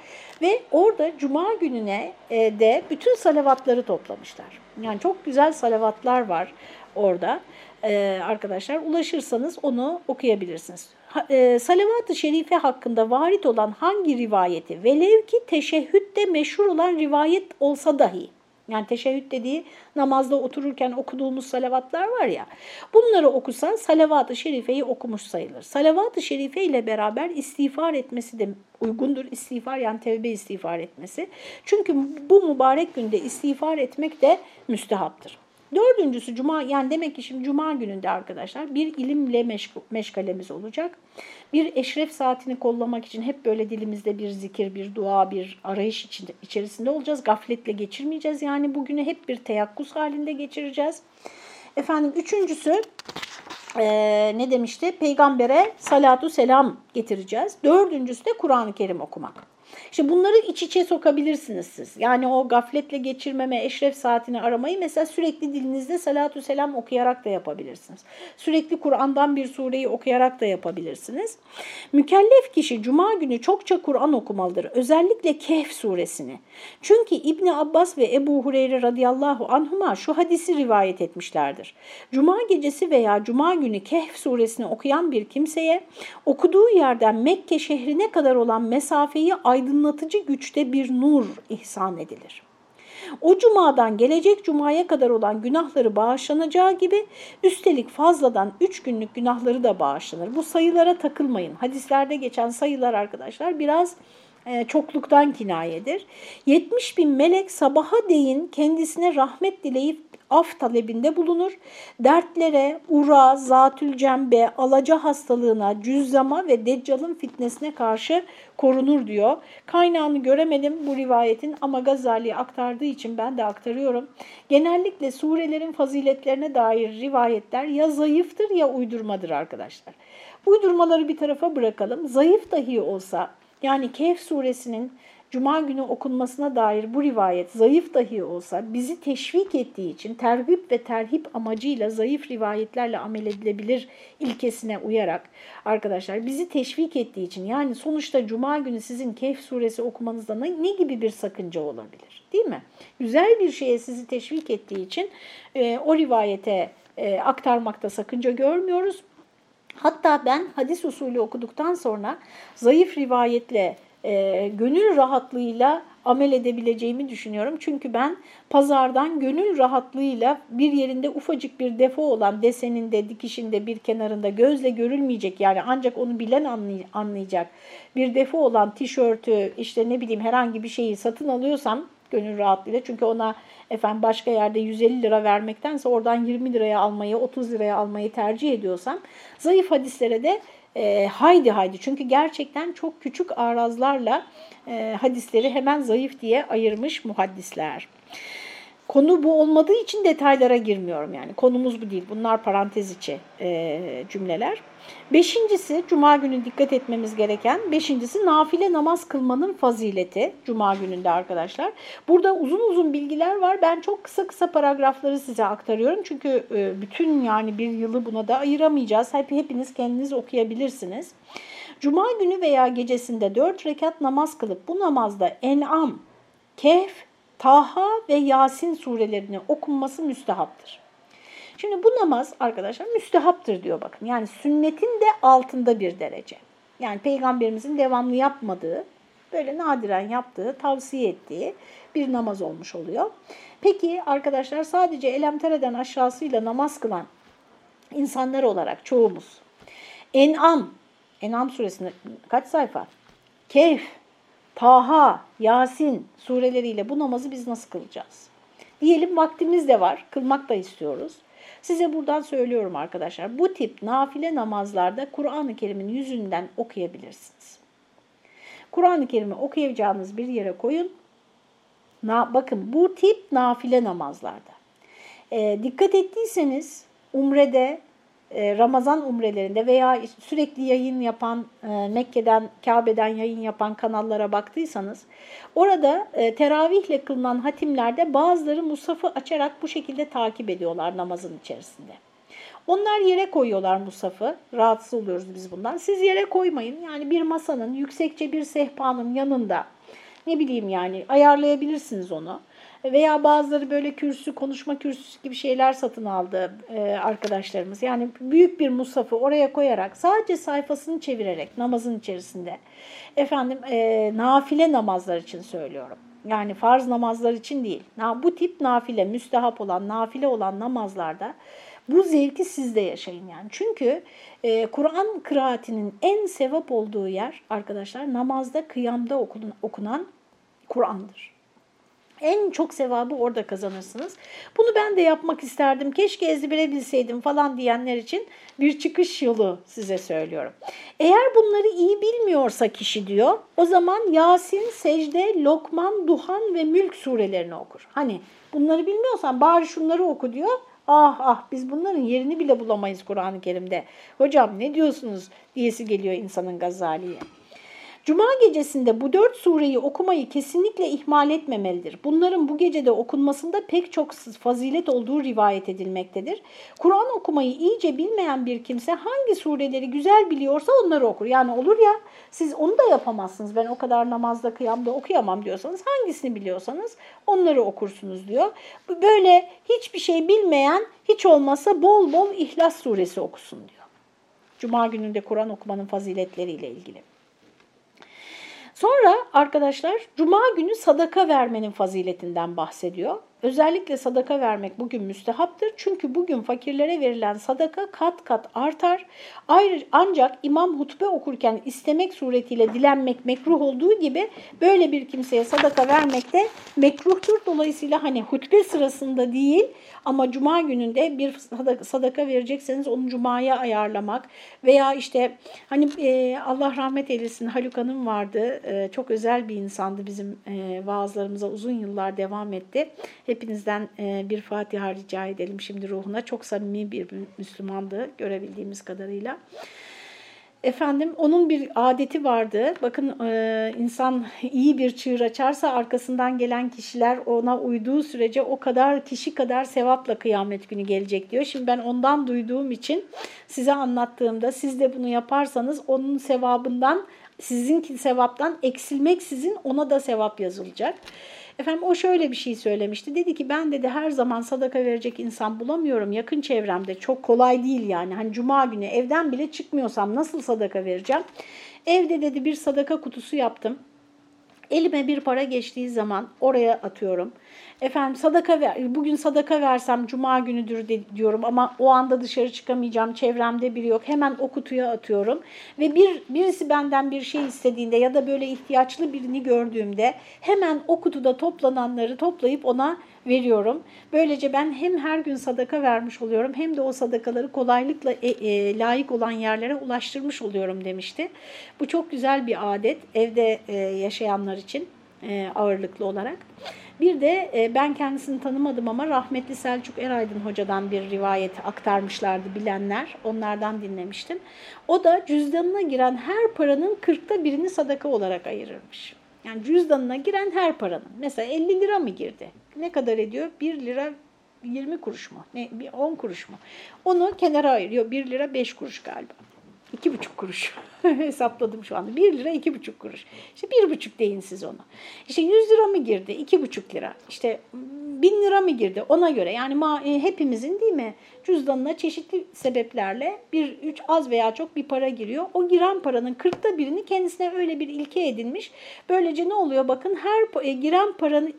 ve orada cuma gününe de bütün salavatları toplamışlar. Yani çok güzel salavatlar var orada. E, arkadaşlar ulaşırsanız onu okuyabilirsiniz. E, Salavat-ı Şerife hakkında varit olan hangi rivayeti velev ki teşehhütte meşhur olan rivayet olsa dahi yani teşehhüd dediği namazda otururken okuduğumuz salavatlar var ya. Bunları okusa salavat-ı şerifeyi okumuş sayılır. Salavat-ı şerife ile beraber istiğfar etmesi de uygundur. İstiğfar yani tevbe istiğfar etmesi. Çünkü bu mübarek günde istiğfar etmek de müstehaptır. Dördüncüsü cuma yani demek ki şimdi cuma gününde arkadaşlar bir ilimle meşg meşgalemiz olacak. Bir eşref saatini kollamak için hep böyle dilimizde bir zikir, bir dua, bir arayış içinde, içerisinde olacağız. Gafletle geçirmeyeceğiz. Yani bugünü hep bir teyakkuz halinde geçireceğiz. Efendim üçüncüsü e, ne demişti? Peygambere salatu selam getireceğiz. Dördüncüsü de Kur'an-ı Kerim okumak. İşte bunları iç içe sokabilirsiniz siz. Yani o gafletle geçirmeme, eşref saatini aramayı mesela sürekli dilinizde salatü selam okuyarak da yapabilirsiniz. Sürekli Kur'an'dan bir sureyi okuyarak da yapabilirsiniz. Mükellef kişi cuma günü çokça Kur'an okumalıdır. Özellikle Kehf suresini. Çünkü İbni Abbas ve Ebu Hureyre radıyallahu anhuma şu hadisi rivayet etmişlerdir. Cuma gecesi veya cuma günü Kehf suresini okuyan bir kimseye okuduğu yerden Mekke şehrine kadar olan mesafeyi aydınlatıcı güçte bir nur ihsan edilir. O cumadan gelecek cumaya kadar olan günahları bağışlanacağı gibi üstelik fazladan üç günlük günahları da bağışlanır. Bu sayılara takılmayın. Hadislerde geçen sayılar arkadaşlar biraz çokluktan kinayedir. 70 bin melek sabaha değin kendisine rahmet dileyip af talebinde bulunur. Dertlere, ura, zatül cembe, alaca hastalığına, cüzzama ve deccalın fitnesine karşı korunur diyor. Kaynağını göremedim bu rivayetin ama Gazali aktardığı için ben de aktarıyorum. Genellikle surelerin faziletlerine dair rivayetler ya zayıftır ya uydurmadır arkadaşlar. Uydurmaları bir tarafa bırakalım. Zayıf dahi olsa yani Kehf suresinin Cuma günü okunmasına dair bu rivayet zayıf dahi olsa bizi teşvik ettiği için tergip ve terhip amacıyla zayıf rivayetlerle amel edilebilir ilkesine uyarak arkadaşlar bizi teşvik ettiği için yani sonuçta Cuma günü sizin Kehf suresi okumanızda ne, ne gibi bir sakınca olabilir değil mi? Güzel bir şeye sizi teşvik ettiği için e, o rivayete e, aktarmakta sakınca görmüyoruz. Hatta ben hadis usulü okuduktan sonra zayıf rivayetle e, gönül rahatlığıyla amel edebileceğimi düşünüyorum. Çünkü ben pazardan gönül rahatlığıyla bir yerinde ufacık bir defo olan deseninde, dikişinde, bir kenarında gözle görülmeyecek yani ancak onu bilen anlayacak bir defo olan tişörtü işte ne bileyim herhangi bir şeyi satın alıyorsam gönül rahatlığıyla çünkü ona efendim başka yerde 150 lira vermektense oradan 20 liraya almayı 30 liraya almayı tercih ediyorsam zayıf hadislere de e, haydi haydi çünkü gerçekten çok küçük arazlarla e, hadisleri hemen zayıf diye ayırmış muhaddisler. Konu bu olmadığı için detaylara girmiyorum yani konumuz bu değil bunlar parantez içi e, cümleler. Beşincisi Cuma günü dikkat etmemiz gereken beşincisi nafile namaz kılmanın fazileti Cuma gününde arkadaşlar. Burada uzun uzun bilgiler var ben çok kısa kısa paragrafları size aktarıyorum çünkü e, bütün yani bir yılı buna da ayıramayacağız. Hep hepiniz kendiniz okuyabilirsiniz. Cuma günü veya gecesinde dört rekat namaz kılıp bu namazda En'am, Kehf, Taha ve Yasin surelerini okunması müstehaptır. Şimdi bu namaz arkadaşlar müstehaptır diyor bakın. Yani sünnetin de altında bir derece. Yani peygamberimizin devamlı yapmadığı, böyle nadiren yaptığı, tavsiye ettiği bir namaz olmuş oluyor. Peki arkadaşlar sadece elemtereden aşağısıyla namaz kılan insanlar olarak çoğumuz En'am, En'am suresinde kaç sayfa? Kehf, Taha, Yasin sureleriyle bu namazı biz nasıl kılacağız? Diyelim vaktimiz de var, kılmak da istiyoruz. Size buradan söylüyorum arkadaşlar. Bu tip nafile namazlarda Kur'an-ı Kerim'in yüzünden okuyabilirsiniz. Kur'an-ı Kerim'i okuyacağınız bir yere koyun. Na, bakın bu tip nafile namazlarda. E, dikkat ettiyseniz umrede Ramazan umrelerinde veya sürekli yayın yapan, e, Mekke'den, Kabe'den yayın yapan kanallara baktıysanız, orada e, teravihle kılınan hatimlerde bazıları Musaf'ı açarak bu şekilde takip ediyorlar namazın içerisinde. Onlar yere koyuyorlar Musaf'ı. Rahatsız oluyoruz biz bundan. Siz yere koymayın. Yani bir masanın, yüksekçe bir sehpanın yanında ne bileyim yani ayarlayabilirsiniz onu. Veya bazıları böyle kürsü, konuşma kürsüsü gibi şeyler satın aldı e, arkadaşlarımız. Yani büyük bir musafı oraya koyarak sadece sayfasını çevirerek namazın içerisinde efendim e, nafile namazlar için söylüyorum. Yani farz namazlar için değil. Bu tip nafile, müstehap olan, nafile olan namazlarda bu zevki siz de yaşayın yani. Çünkü e, Kur'an kıraatinin en sevap olduğu yer arkadaşlar namazda, kıyamda okunan, okunan Kur'an'dır. En çok sevabı orada kazanırsınız. Bunu ben de yapmak isterdim. Keşke ezbere bilseydim falan diyenler için bir çıkış yolu size söylüyorum. Eğer bunları iyi bilmiyorsa kişi diyor, o zaman Yasin, Secde, Lokman, Duhan ve Mülk surelerini okur. Hani bunları bilmiyorsan bari şunları oku diyor. Ah ah biz bunların yerini bile bulamayız Kur'an-ı Kerim'de. Hocam ne diyorsunuz diyesi geliyor insanın Gazali'ye. Cuma gecesinde bu dört sureyi okumayı kesinlikle ihmal etmemelidir. Bunların bu gecede okunmasında pek çok fazilet olduğu rivayet edilmektedir. Kur'an okumayı iyice bilmeyen bir kimse hangi sureleri güzel biliyorsa onları okur. Yani olur ya siz onu da yapamazsınız. Ben o kadar namazda kıyamda okuyamam diyorsanız hangisini biliyorsanız onları okursunuz diyor. Böyle hiçbir şey bilmeyen hiç olmazsa bol bol İhlas suresi okusun diyor. Cuma gününde Kur'an okumanın faziletleriyle ilgili. Sonra arkadaşlar cuma günü sadaka vermenin faziletinden bahsediyor. Özellikle sadaka vermek bugün müstehaptır. Çünkü bugün fakirlere verilen sadaka kat kat artar. Ayrıca ancak imam hutbe okurken istemek suretiyle dilenmek mekruh olduğu gibi böyle bir kimseye sadaka vermek de mekruhtur. Dolayısıyla hani hutbe sırasında değil ama cuma gününde bir sadaka verecekseniz onu cumaya ayarlamak veya işte hani e, Allah rahmet eylesin Haluk Hanım vardı. E, çok özel bir insandı bizim e, vaazlarımıza uzun yıllar devam etti. Hepinizden e, bir Fatiha rica edelim şimdi ruhuna. Çok samimi bir Müslümandı görebildiğimiz kadarıyla. Efendim onun bir adeti vardı. Bakın e, insan iyi bir çığır açarsa arkasından gelen kişiler ona uyduğu sürece o kadar kişi kadar sevapla kıyamet günü gelecek diyor. Şimdi ben ondan duyduğum için size anlattığımda siz de bunu yaparsanız onun sevabından sizinki sevaptan eksilmek sizin ona da sevap yazılacak. Efendim o şöyle bir şey söylemişti. Dedi ki ben dedi her zaman sadaka verecek insan bulamıyorum. Yakın çevremde çok kolay değil yani. Hani cuma günü evden bile çıkmıyorsam nasıl sadaka vereceğim? Evde dedi bir sadaka kutusu yaptım. Elime bir para geçtiği zaman oraya atıyorum. Efendim sadaka ver, bugün sadaka versem cuma günüdür de, diyorum ama o anda dışarı çıkamayacağım, çevremde biri yok. Hemen o kutuya atıyorum ve bir birisi benden bir şey istediğinde ya da böyle ihtiyaçlı birini gördüğümde hemen o kutuda toplananları toplayıp ona veriyorum. Böylece ben hem her gün sadaka vermiş oluyorum hem de o sadakaları kolaylıkla e, e, layık olan yerlere ulaştırmış oluyorum demişti. Bu çok güzel bir adet evde e, yaşayanlar için e, ağırlıklı olarak. Bir de e, ben kendisini tanımadım ama rahmetli Selçuk Eraydın hocadan bir rivayet aktarmışlardı bilenler. Onlardan dinlemiştim. O da cüzdanına giren her paranın kırkta birini sadaka olarak ayırırmış. Yani cüzdanına giren her paranın. Mesela 50 lira mı girdi? Ne kadar ediyor? 1 lira 20 kuruş mu? Ne, 10 kuruş mu? Onu kenara ayırıyor. 1 lira 5 kuruş galiba. İki buçuk kuruş. [LAUGHS] Hesapladım şu anda. Bir lira iki buçuk kuruş. İşte bir buçuk deyin siz ona. İşte yüz lira mı girdi? İki buçuk lira. İşte bin lira mı girdi? Ona göre yani ma e, hepimizin değil mi cüzdanına çeşitli sebeplerle bir üç az veya çok bir para giriyor. O giren paranın kırkta birini kendisine öyle bir ilke edinmiş. Böylece ne oluyor? Bakın her e, giren paranın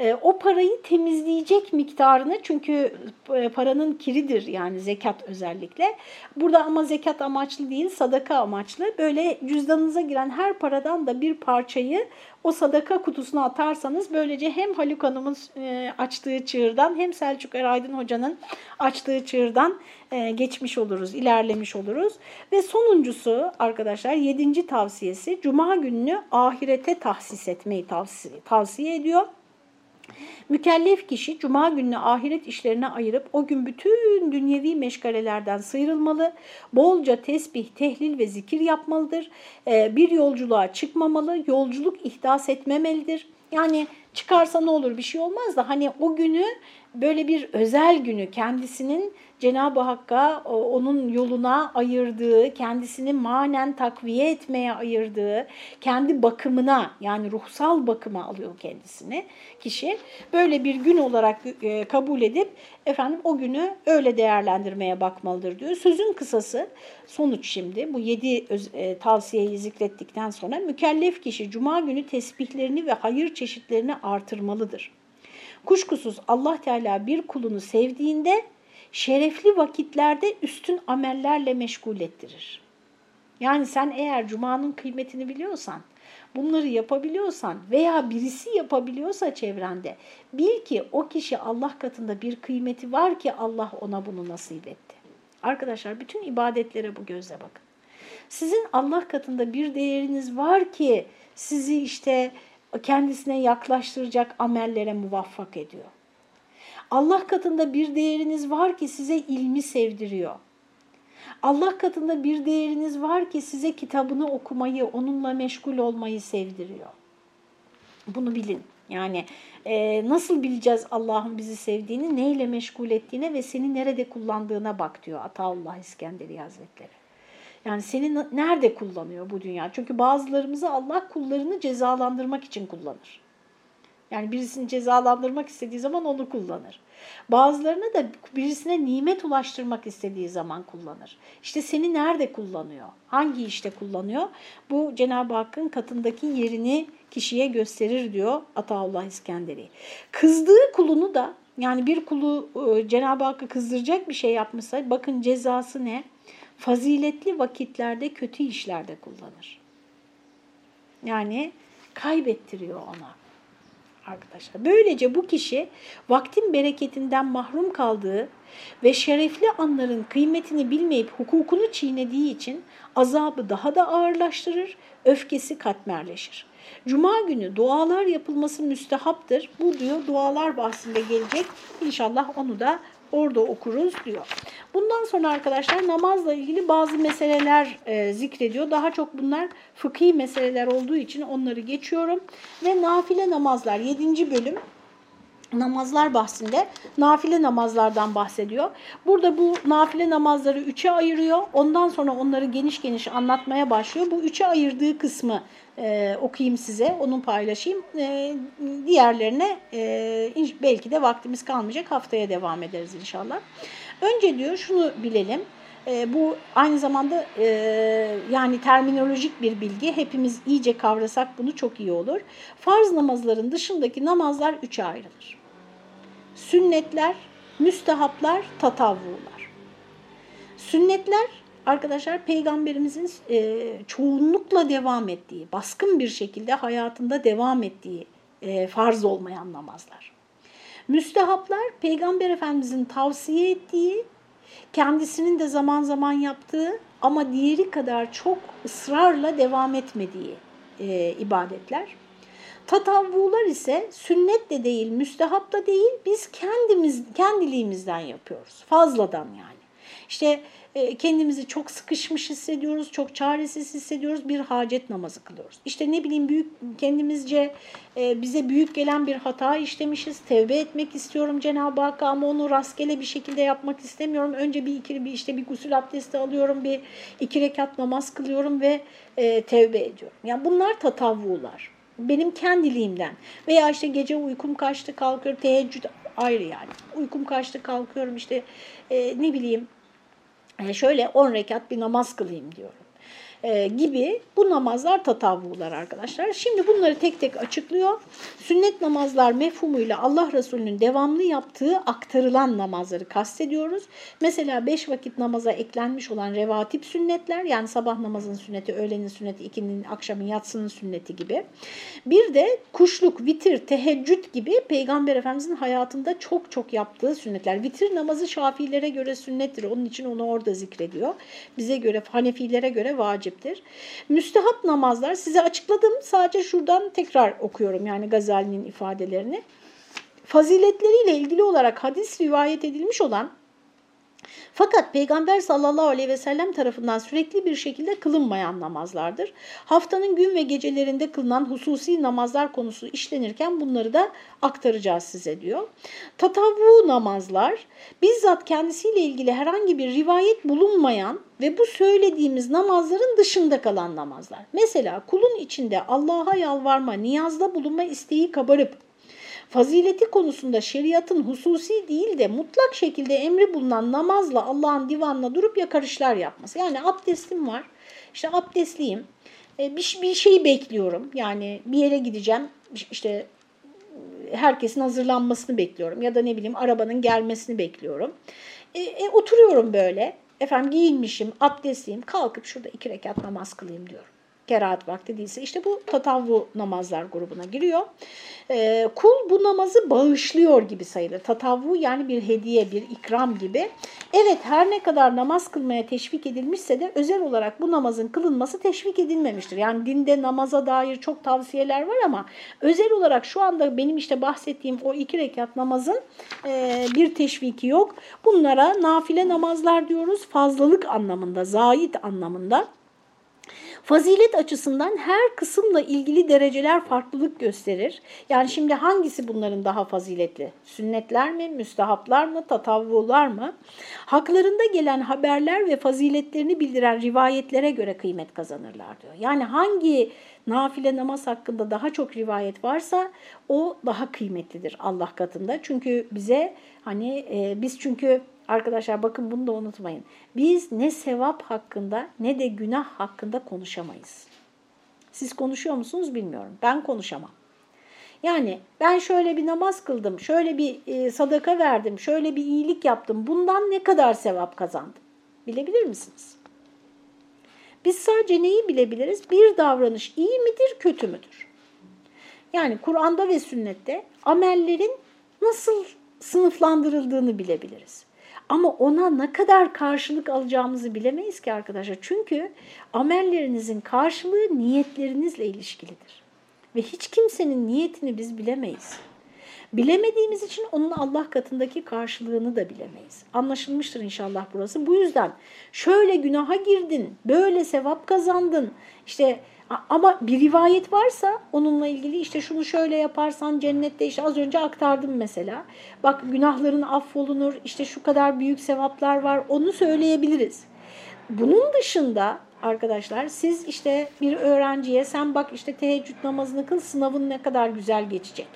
e, o parayı temizleyecek miktarını çünkü e, paranın kiridir yani zekat özellikle. Burada ama zekat amaçlı değil sadaka amaçlı. Böyle cüzdanınıza giren her paradan da bir parçayı o sadaka kutusuna atarsanız böylece hem Haluk Hanım'ın e, açtığı çığırdan hem Selçuk Eraydın Hoca'nın açtığı çığırdan geçmiş oluruz, ilerlemiş oluruz. Ve sonuncusu arkadaşlar yedinci tavsiyesi Cuma gününü ahirete tahsis etmeyi tavsiye, tavsiye ediyor. Mükellef kişi cuma gününü ahiret işlerine ayırıp o gün bütün dünyevi meşgalelerden sıyrılmalı, bolca tesbih, tehlil ve zikir yapmalıdır. Ee, bir yolculuğa çıkmamalı, yolculuk ihdas etmemelidir. Yani çıkarsa ne olur bir şey olmaz da hani o günü böyle bir özel günü kendisinin Cenab-ı Hakk'a onun yoluna ayırdığı, kendisini manen takviye etmeye ayırdığı, kendi bakımına yani ruhsal bakıma alıyor kendisini kişi. Böyle bir gün olarak e, kabul edip efendim o günü öyle değerlendirmeye bakmalıdır diyor. Sözün kısası sonuç şimdi bu yedi e, tavsiyeyi zikrettikten sonra mükellef kişi cuma günü tesbihlerini ve hayır çeşitlerini artırmalıdır. Kuşkusuz Allah Teala bir kulunu sevdiğinde şerefli vakitlerde üstün amellerle meşgul ettirir. Yani sen eğer cumanın kıymetini biliyorsan, bunları yapabiliyorsan veya birisi yapabiliyorsa çevrende bil ki o kişi Allah katında bir kıymeti var ki Allah ona bunu nasip etti. Arkadaşlar bütün ibadetlere bu gözle bakın. Sizin Allah katında bir değeriniz var ki sizi işte kendisine yaklaştıracak amellere muvaffak ediyor. Allah katında bir değeriniz var ki size ilmi sevdiriyor. Allah katında bir değeriniz var ki size kitabını okumayı, onunla meşgul olmayı sevdiriyor. Bunu bilin. Yani e, nasıl bileceğiz Allah'ın bizi sevdiğini, neyle meşgul ettiğine ve seni nerede kullandığına bak diyor Ataullah İskenderi Hazretleri. Yani seni nerede kullanıyor bu dünya? Çünkü bazılarımızı Allah kullarını cezalandırmak için kullanır. Yani birisini cezalandırmak istediği zaman onu kullanır. Bazılarını da birisine nimet ulaştırmak istediği zaman kullanır. İşte seni nerede kullanıyor? Hangi işte kullanıyor? Bu Cenab-ı Hakk'ın katındaki yerini kişiye gösterir diyor Ataullah İskenderi. Kızdığı kulunu da yani bir kulu e, Cenab-ı Hakk'ı kızdıracak bir şey yapmışsa bakın cezası ne? Faziletli vakitlerde kötü işlerde kullanır. Yani kaybettiriyor ona arkadaşlar. Böylece bu kişi vaktin bereketinden mahrum kaldığı ve şerefli anların kıymetini bilmeyip hukukunu çiğnediği için azabı daha da ağırlaştırır, öfkesi katmerleşir. Cuma günü dualar yapılması müstehaptır. Bu diyor dualar bahsinde gelecek. İnşallah onu da orada okuruz diyor. Bundan sonra arkadaşlar namazla ilgili bazı meseleler e, zikrediyor. Daha çok bunlar fıkhi meseleler olduğu için onları geçiyorum. Ve nafile namazlar 7. bölüm namazlar bahsinde nafile namazlardan bahsediyor. Burada bu nafile namazları üçe ayırıyor. Ondan sonra onları geniş geniş anlatmaya başlıyor. Bu üçe ayırdığı kısmı e, okuyayım size, onu paylaşayım. E, diğerlerine e, belki de vaktimiz kalmayacak. Haftaya devam ederiz inşallah. Önce diyor şunu bilelim. E, bu aynı zamanda e, yani terminolojik bir bilgi. Hepimiz iyice kavrasak bunu çok iyi olur. Farz namazların dışındaki namazlar üçe ayrılır. Sünnetler, müstehaplar, tatavvular. Sünnetler arkadaşlar peygamberimizin e, çoğunlukla devam ettiği, baskın bir şekilde hayatında devam ettiği e, farz olmayan namazlar. Müstehaplar peygamber efendimizin tavsiye ettiği, kendisinin de zaman zaman yaptığı ama diğeri kadar çok ısrarla devam etmediği e, ibadetler. Tatavvular ise sünnet de değil, müstehap da değil, biz kendimiz kendiliğimizden yapıyoruz. Fazladan yani. İşte e, kendimizi çok sıkışmış hissediyoruz, çok çaresiz hissediyoruz, bir hacet namazı kılıyoruz. İşte ne bileyim büyük kendimizce e, bize büyük gelen bir hata işlemişiz, tevbe etmek istiyorum Cenab-ı Hakk'a ama onu rastgele bir şekilde yapmak istemiyorum. Önce bir ikili bir işte bir gusül abdesti alıyorum, bir iki rekat namaz kılıyorum ve e, tevbe ediyorum. Yani bunlar tatavvular. Benim kendiliğimden veya işte gece uykum kaçtı kalkıyorum, teheccüd ayrı yani. Uykum kaçtı kalkıyorum işte e, ne bileyim e, şöyle 10 rekat bir namaz kılayım diyorum e, gibi bu namazlar tatavvular arkadaşlar. Şimdi bunları tek tek açıklıyor. Sünnet namazlar mefhumuyla Allah Resulü'nün devamlı yaptığı aktarılan namazları kastediyoruz. Mesela beş vakit namaza eklenmiş olan revatip sünnetler yani sabah namazın sünneti, öğlenin sünneti, ikinin, akşamın, yatsının sünneti gibi. Bir de kuşluk, vitir, teheccüd gibi Peygamber Efendimizin hayatında çok çok yaptığı sünnetler. Vitir namazı Şafilere göre sünnettir. Onun için onu orada zikrediyor. Bize göre, Hanefilere göre vacip vaciptir. Müstehap namazlar size açıkladım. Sadece şuradan tekrar okuyorum yani Gazali'nin ifadelerini. Faziletleriyle ilgili olarak hadis rivayet edilmiş olan Fakat Peygamber sallallahu aleyhi ve sellem tarafından sürekli bir şekilde kılınmayan namazlardır. Haftanın gün ve gecelerinde kılınan hususi namazlar konusu işlenirken bunları da aktaracağız size diyor. Tatavvu namazlar bizzat kendisiyle ilgili herhangi bir rivayet bulunmayan ve bu söylediğimiz namazların dışında kalan namazlar. Mesela kulun içinde Allah'a yalvarma, niyazda bulunma isteği kabarıp fazileti konusunda şeriatın hususi değil de mutlak şekilde emri bulunan namazla Allah'ın divanına durup yakarışlar yapması. Yani abdestim var, işte abdestliyim, e, bir, şeyi bekliyorum. Yani bir yere gideceğim, işte herkesin hazırlanmasını bekliyorum ya da ne bileyim arabanın gelmesini bekliyorum. E, e, oturuyorum böyle, efendim giyinmişim, abdestliyim, kalkıp şurada iki rekat namaz kılayım diyorum kerahat vakti değilse işte bu tatavvu namazlar grubuna giriyor. E, kul bu namazı bağışlıyor gibi sayılır. Tatavvu yani bir hediye, bir ikram gibi. Evet her ne kadar namaz kılmaya teşvik edilmişse de özel olarak bu namazın kılınması teşvik edilmemiştir. Yani dinde namaza dair çok tavsiyeler var ama özel olarak şu anda benim işte bahsettiğim o iki rekat namazın e, bir teşviki yok. Bunlara nafile namazlar diyoruz fazlalık anlamında, zait anlamında. Fazilet açısından her kısımla ilgili dereceler farklılık gösterir. Yani şimdi hangisi bunların daha faziletli? Sünnetler mi, müstahaplar mı, tatavvular mı? Haklarında gelen haberler ve faziletlerini bildiren rivayetlere göre kıymet kazanırlar diyor. Yani hangi nafile namaz hakkında daha çok rivayet varsa o daha kıymetlidir Allah katında. Çünkü bize hani e, biz çünkü Arkadaşlar bakın bunu da unutmayın. Biz ne sevap hakkında ne de günah hakkında konuşamayız. Siz konuşuyor musunuz bilmiyorum. Ben konuşamam. Yani ben şöyle bir namaz kıldım, şöyle bir e, sadaka verdim, şöyle bir iyilik yaptım. Bundan ne kadar sevap kazandım? Bilebilir misiniz? Biz sadece neyi bilebiliriz? Bir davranış iyi midir, kötü müdür? Yani Kur'an'da ve sünnette amellerin nasıl sınıflandırıldığını bilebiliriz. Ama ona ne kadar karşılık alacağımızı bilemeyiz ki arkadaşlar. Çünkü amellerinizin karşılığı niyetlerinizle ilişkilidir. Ve hiç kimsenin niyetini biz bilemeyiz. Bilemediğimiz için onun Allah katındaki karşılığını da bilemeyiz. Anlaşılmıştır inşallah burası. Bu yüzden şöyle günaha girdin, böyle sevap kazandın, işte ama bir rivayet varsa onunla ilgili işte şunu şöyle yaparsan cennette işte az önce aktardım mesela. Bak günahların affolunur işte şu kadar büyük sevaplar var onu söyleyebiliriz. Bunun dışında arkadaşlar siz işte bir öğrenciye sen bak işte teheccüd namazını kıl sınavın ne kadar güzel geçecek.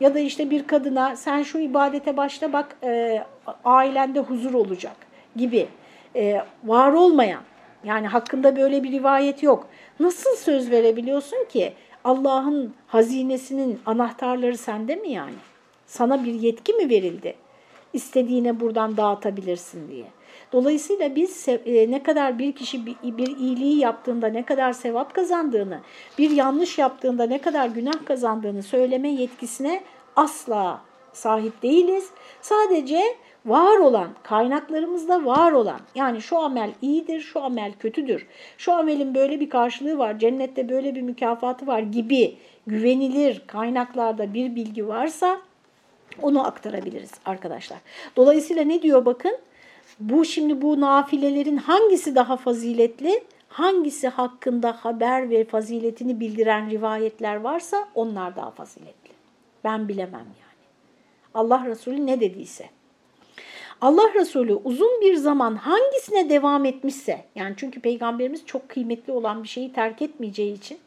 Ya da işte bir kadına sen şu ibadete başla bak e, ailende huzur olacak gibi e, var olmayan yani hakkında böyle bir rivayet yok. Nasıl söz verebiliyorsun ki Allah'ın hazinesinin anahtarları sende mi yani? Sana bir yetki mi verildi? İstediğine buradan dağıtabilirsin diye. Dolayısıyla biz e, ne kadar bir kişi bir iyiliği yaptığında ne kadar sevap kazandığını, bir yanlış yaptığında ne kadar günah kazandığını söyleme yetkisine asla sahip değiliz. Sadece var olan, kaynaklarımızda var olan yani şu amel iyidir, şu amel kötüdür, şu amelin böyle bir karşılığı var, cennette böyle bir mükafatı var gibi güvenilir kaynaklarda bir bilgi varsa onu aktarabiliriz arkadaşlar. Dolayısıyla ne diyor bakın? Bu şimdi bu nafilelerin hangisi daha faziletli? Hangisi hakkında haber ve faziletini bildiren rivayetler varsa onlar daha faziletli. Ben bilemem yani. Allah Resulü ne dediyse. Allah Resulü uzun bir zaman hangisine devam etmişse, yani çünkü peygamberimiz çok kıymetli olan bir şeyi terk etmeyeceği için,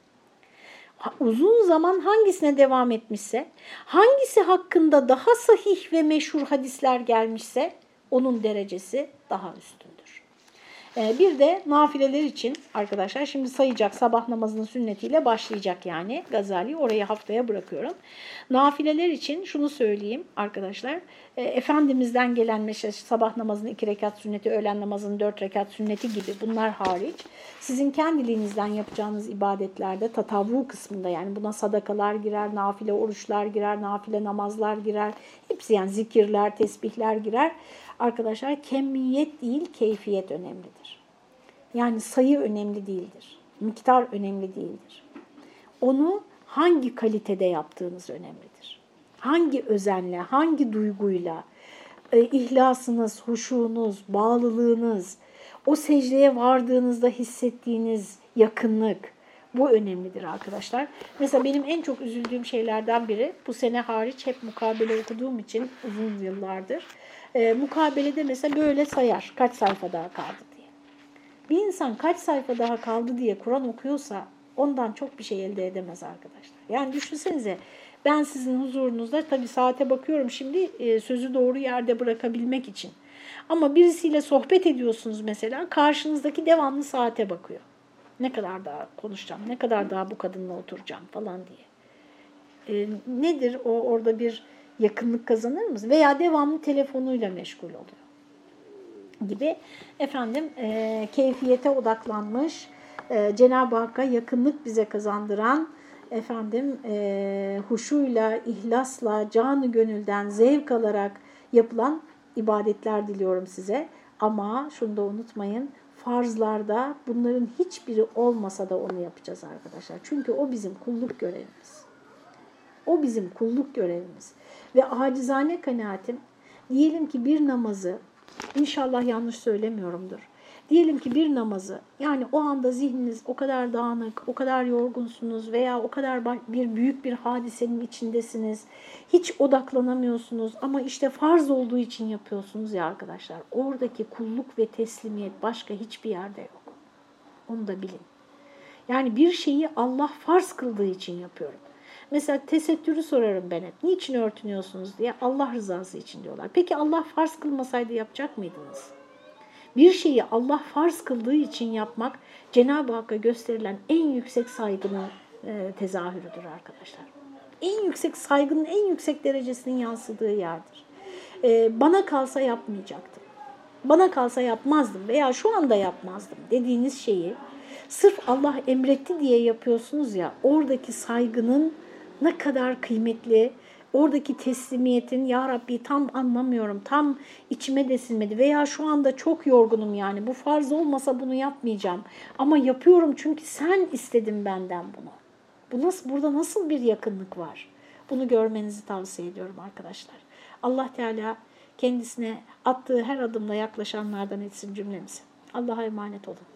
uzun zaman hangisine devam etmişse, hangisi hakkında daha sahih ve meşhur hadisler gelmişse, onun derecesi daha üstün. Ee, bir de nafileler için arkadaşlar şimdi sayacak sabah namazının sünnetiyle başlayacak yani Gazali orayı haftaya bırakıyorum. Nafileler için şunu söyleyeyim arkadaşlar. E, Efendimiz'den gelen mesela sabah namazının iki rekat sünneti, öğlen namazının dört rekat sünneti gibi bunlar hariç sizin kendiliğinizden yapacağınız ibadetlerde tatavvu kısmında yani buna sadakalar girer, nafile oruçlar girer, nafile namazlar girer. Hepsi yani zikirler, tesbihler girer arkadaşlar kemiyet değil keyfiyet önemlidir. Yani sayı önemli değildir. Miktar önemli değildir. Onu hangi kalitede yaptığınız önemlidir. Hangi özenle, hangi duyguyla, e, ihlasınız, huşunuz, bağlılığınız, o secdeye vardığınızda hissettiğiniz yakınlık bu önemlidir arkadaşlar. Mesela benim en çok üzüldüğüm şeylerden biri bu sene hariç hep mukabele okuduğum için uzun yıllardır. E, mukabelede mesela böyle sayar kaç sayfa daha kaldı. Bir insan kaç sayfa daha kaldı diye Kur'an okuyorsa ondan çok bir şey elde edemez arkadaşlar. Yani düşünsenize ben sizin huzurunuzda tabii saate bakıyorum şimdi e, sözü doğru yerde bırakabilmek için. Ama birisiyle sohbet ediyorsunuz mesela karşınızdaki devamlı saate bakıyor. Ne kadar daha konuşacağım, ne kadar daha bu kadınla oturacağım falan diye. E, nedir o orada bir yakınlık kazanır mısın? Veya devamlı telefonuyla meşgul oluyor gibi efendim e, keyfiyete odaklanmış, e, Cenab-ı Hakk'a yakınlık bize kazandıran efendim e, huşuyla, ihlasla, canı gönülden zevk alarak yapılan ibadetler diliyorum size. Ama şunu da unutmayın, farzlarda bunların hiçbiri olmasa da onu yapacağız arkadaşlar. Çünkü o bizim kulluk görevimiz. O bizim kulluk görevimiz. Ve acizane kanaatim, diyelim ki bir namazı, inşallah yanlış söylemiyorumdur, Diyelim ki bir namazı yani o anda zihniniz o kadar dağınık, o kadar yorgunsunuz veya o kadar bir büyük bir hadisenin içindesiniz. Hiç odaklanamıyorsunuz ama işte farz olduğu için yapıyorsunuz ya arkadaşlar. Oradaki kulluk ve teslimiyet başka hiçbir yerde yok. Onu da bilin. Yani bir şeyi Allah farz kıldığı için yapıyorum. Mesela tesettürü sorarım ben hep. Niçin örtünüyorsunuz diye Allah rızası için diyorlar. Peki Allah farz kılmasaydı yapacak mıydınız? Bir şeyi Allah farz kıldığı için yapmak Cenab-ı Hakk'a gösterilen en yüksek saygının e, tezahürüdür arkadaşlar. En yüksek saygının en yüksek derecesinin yansıdığı yerdir. E, bana kalsa yapmayacaktım. Bana kalsa yapmazdım veya şu anda yapmazdım dediğiniz şeyi sırf Allah emretti diye yapıyorsunuz ya oradaki saygının ne kadar kıymetli, oradaki teslimiyetin ya Rabbi tam anlamıyorum, tam içime desinmedi veya şu anda çok yorgunum yani bu farz olmasa bunu yapmayacağım ama yapıyorum çünkü sen istedin benden bunu. Bu nasıl, burada nasıl bir yakınlık var? Bunu görmenizi tavsiye ediyorum arkadaşlar. Allah Teala kendisine attığı her adımla yaklaşanlardan etsin cümlemizi. Allah'a emanet olun.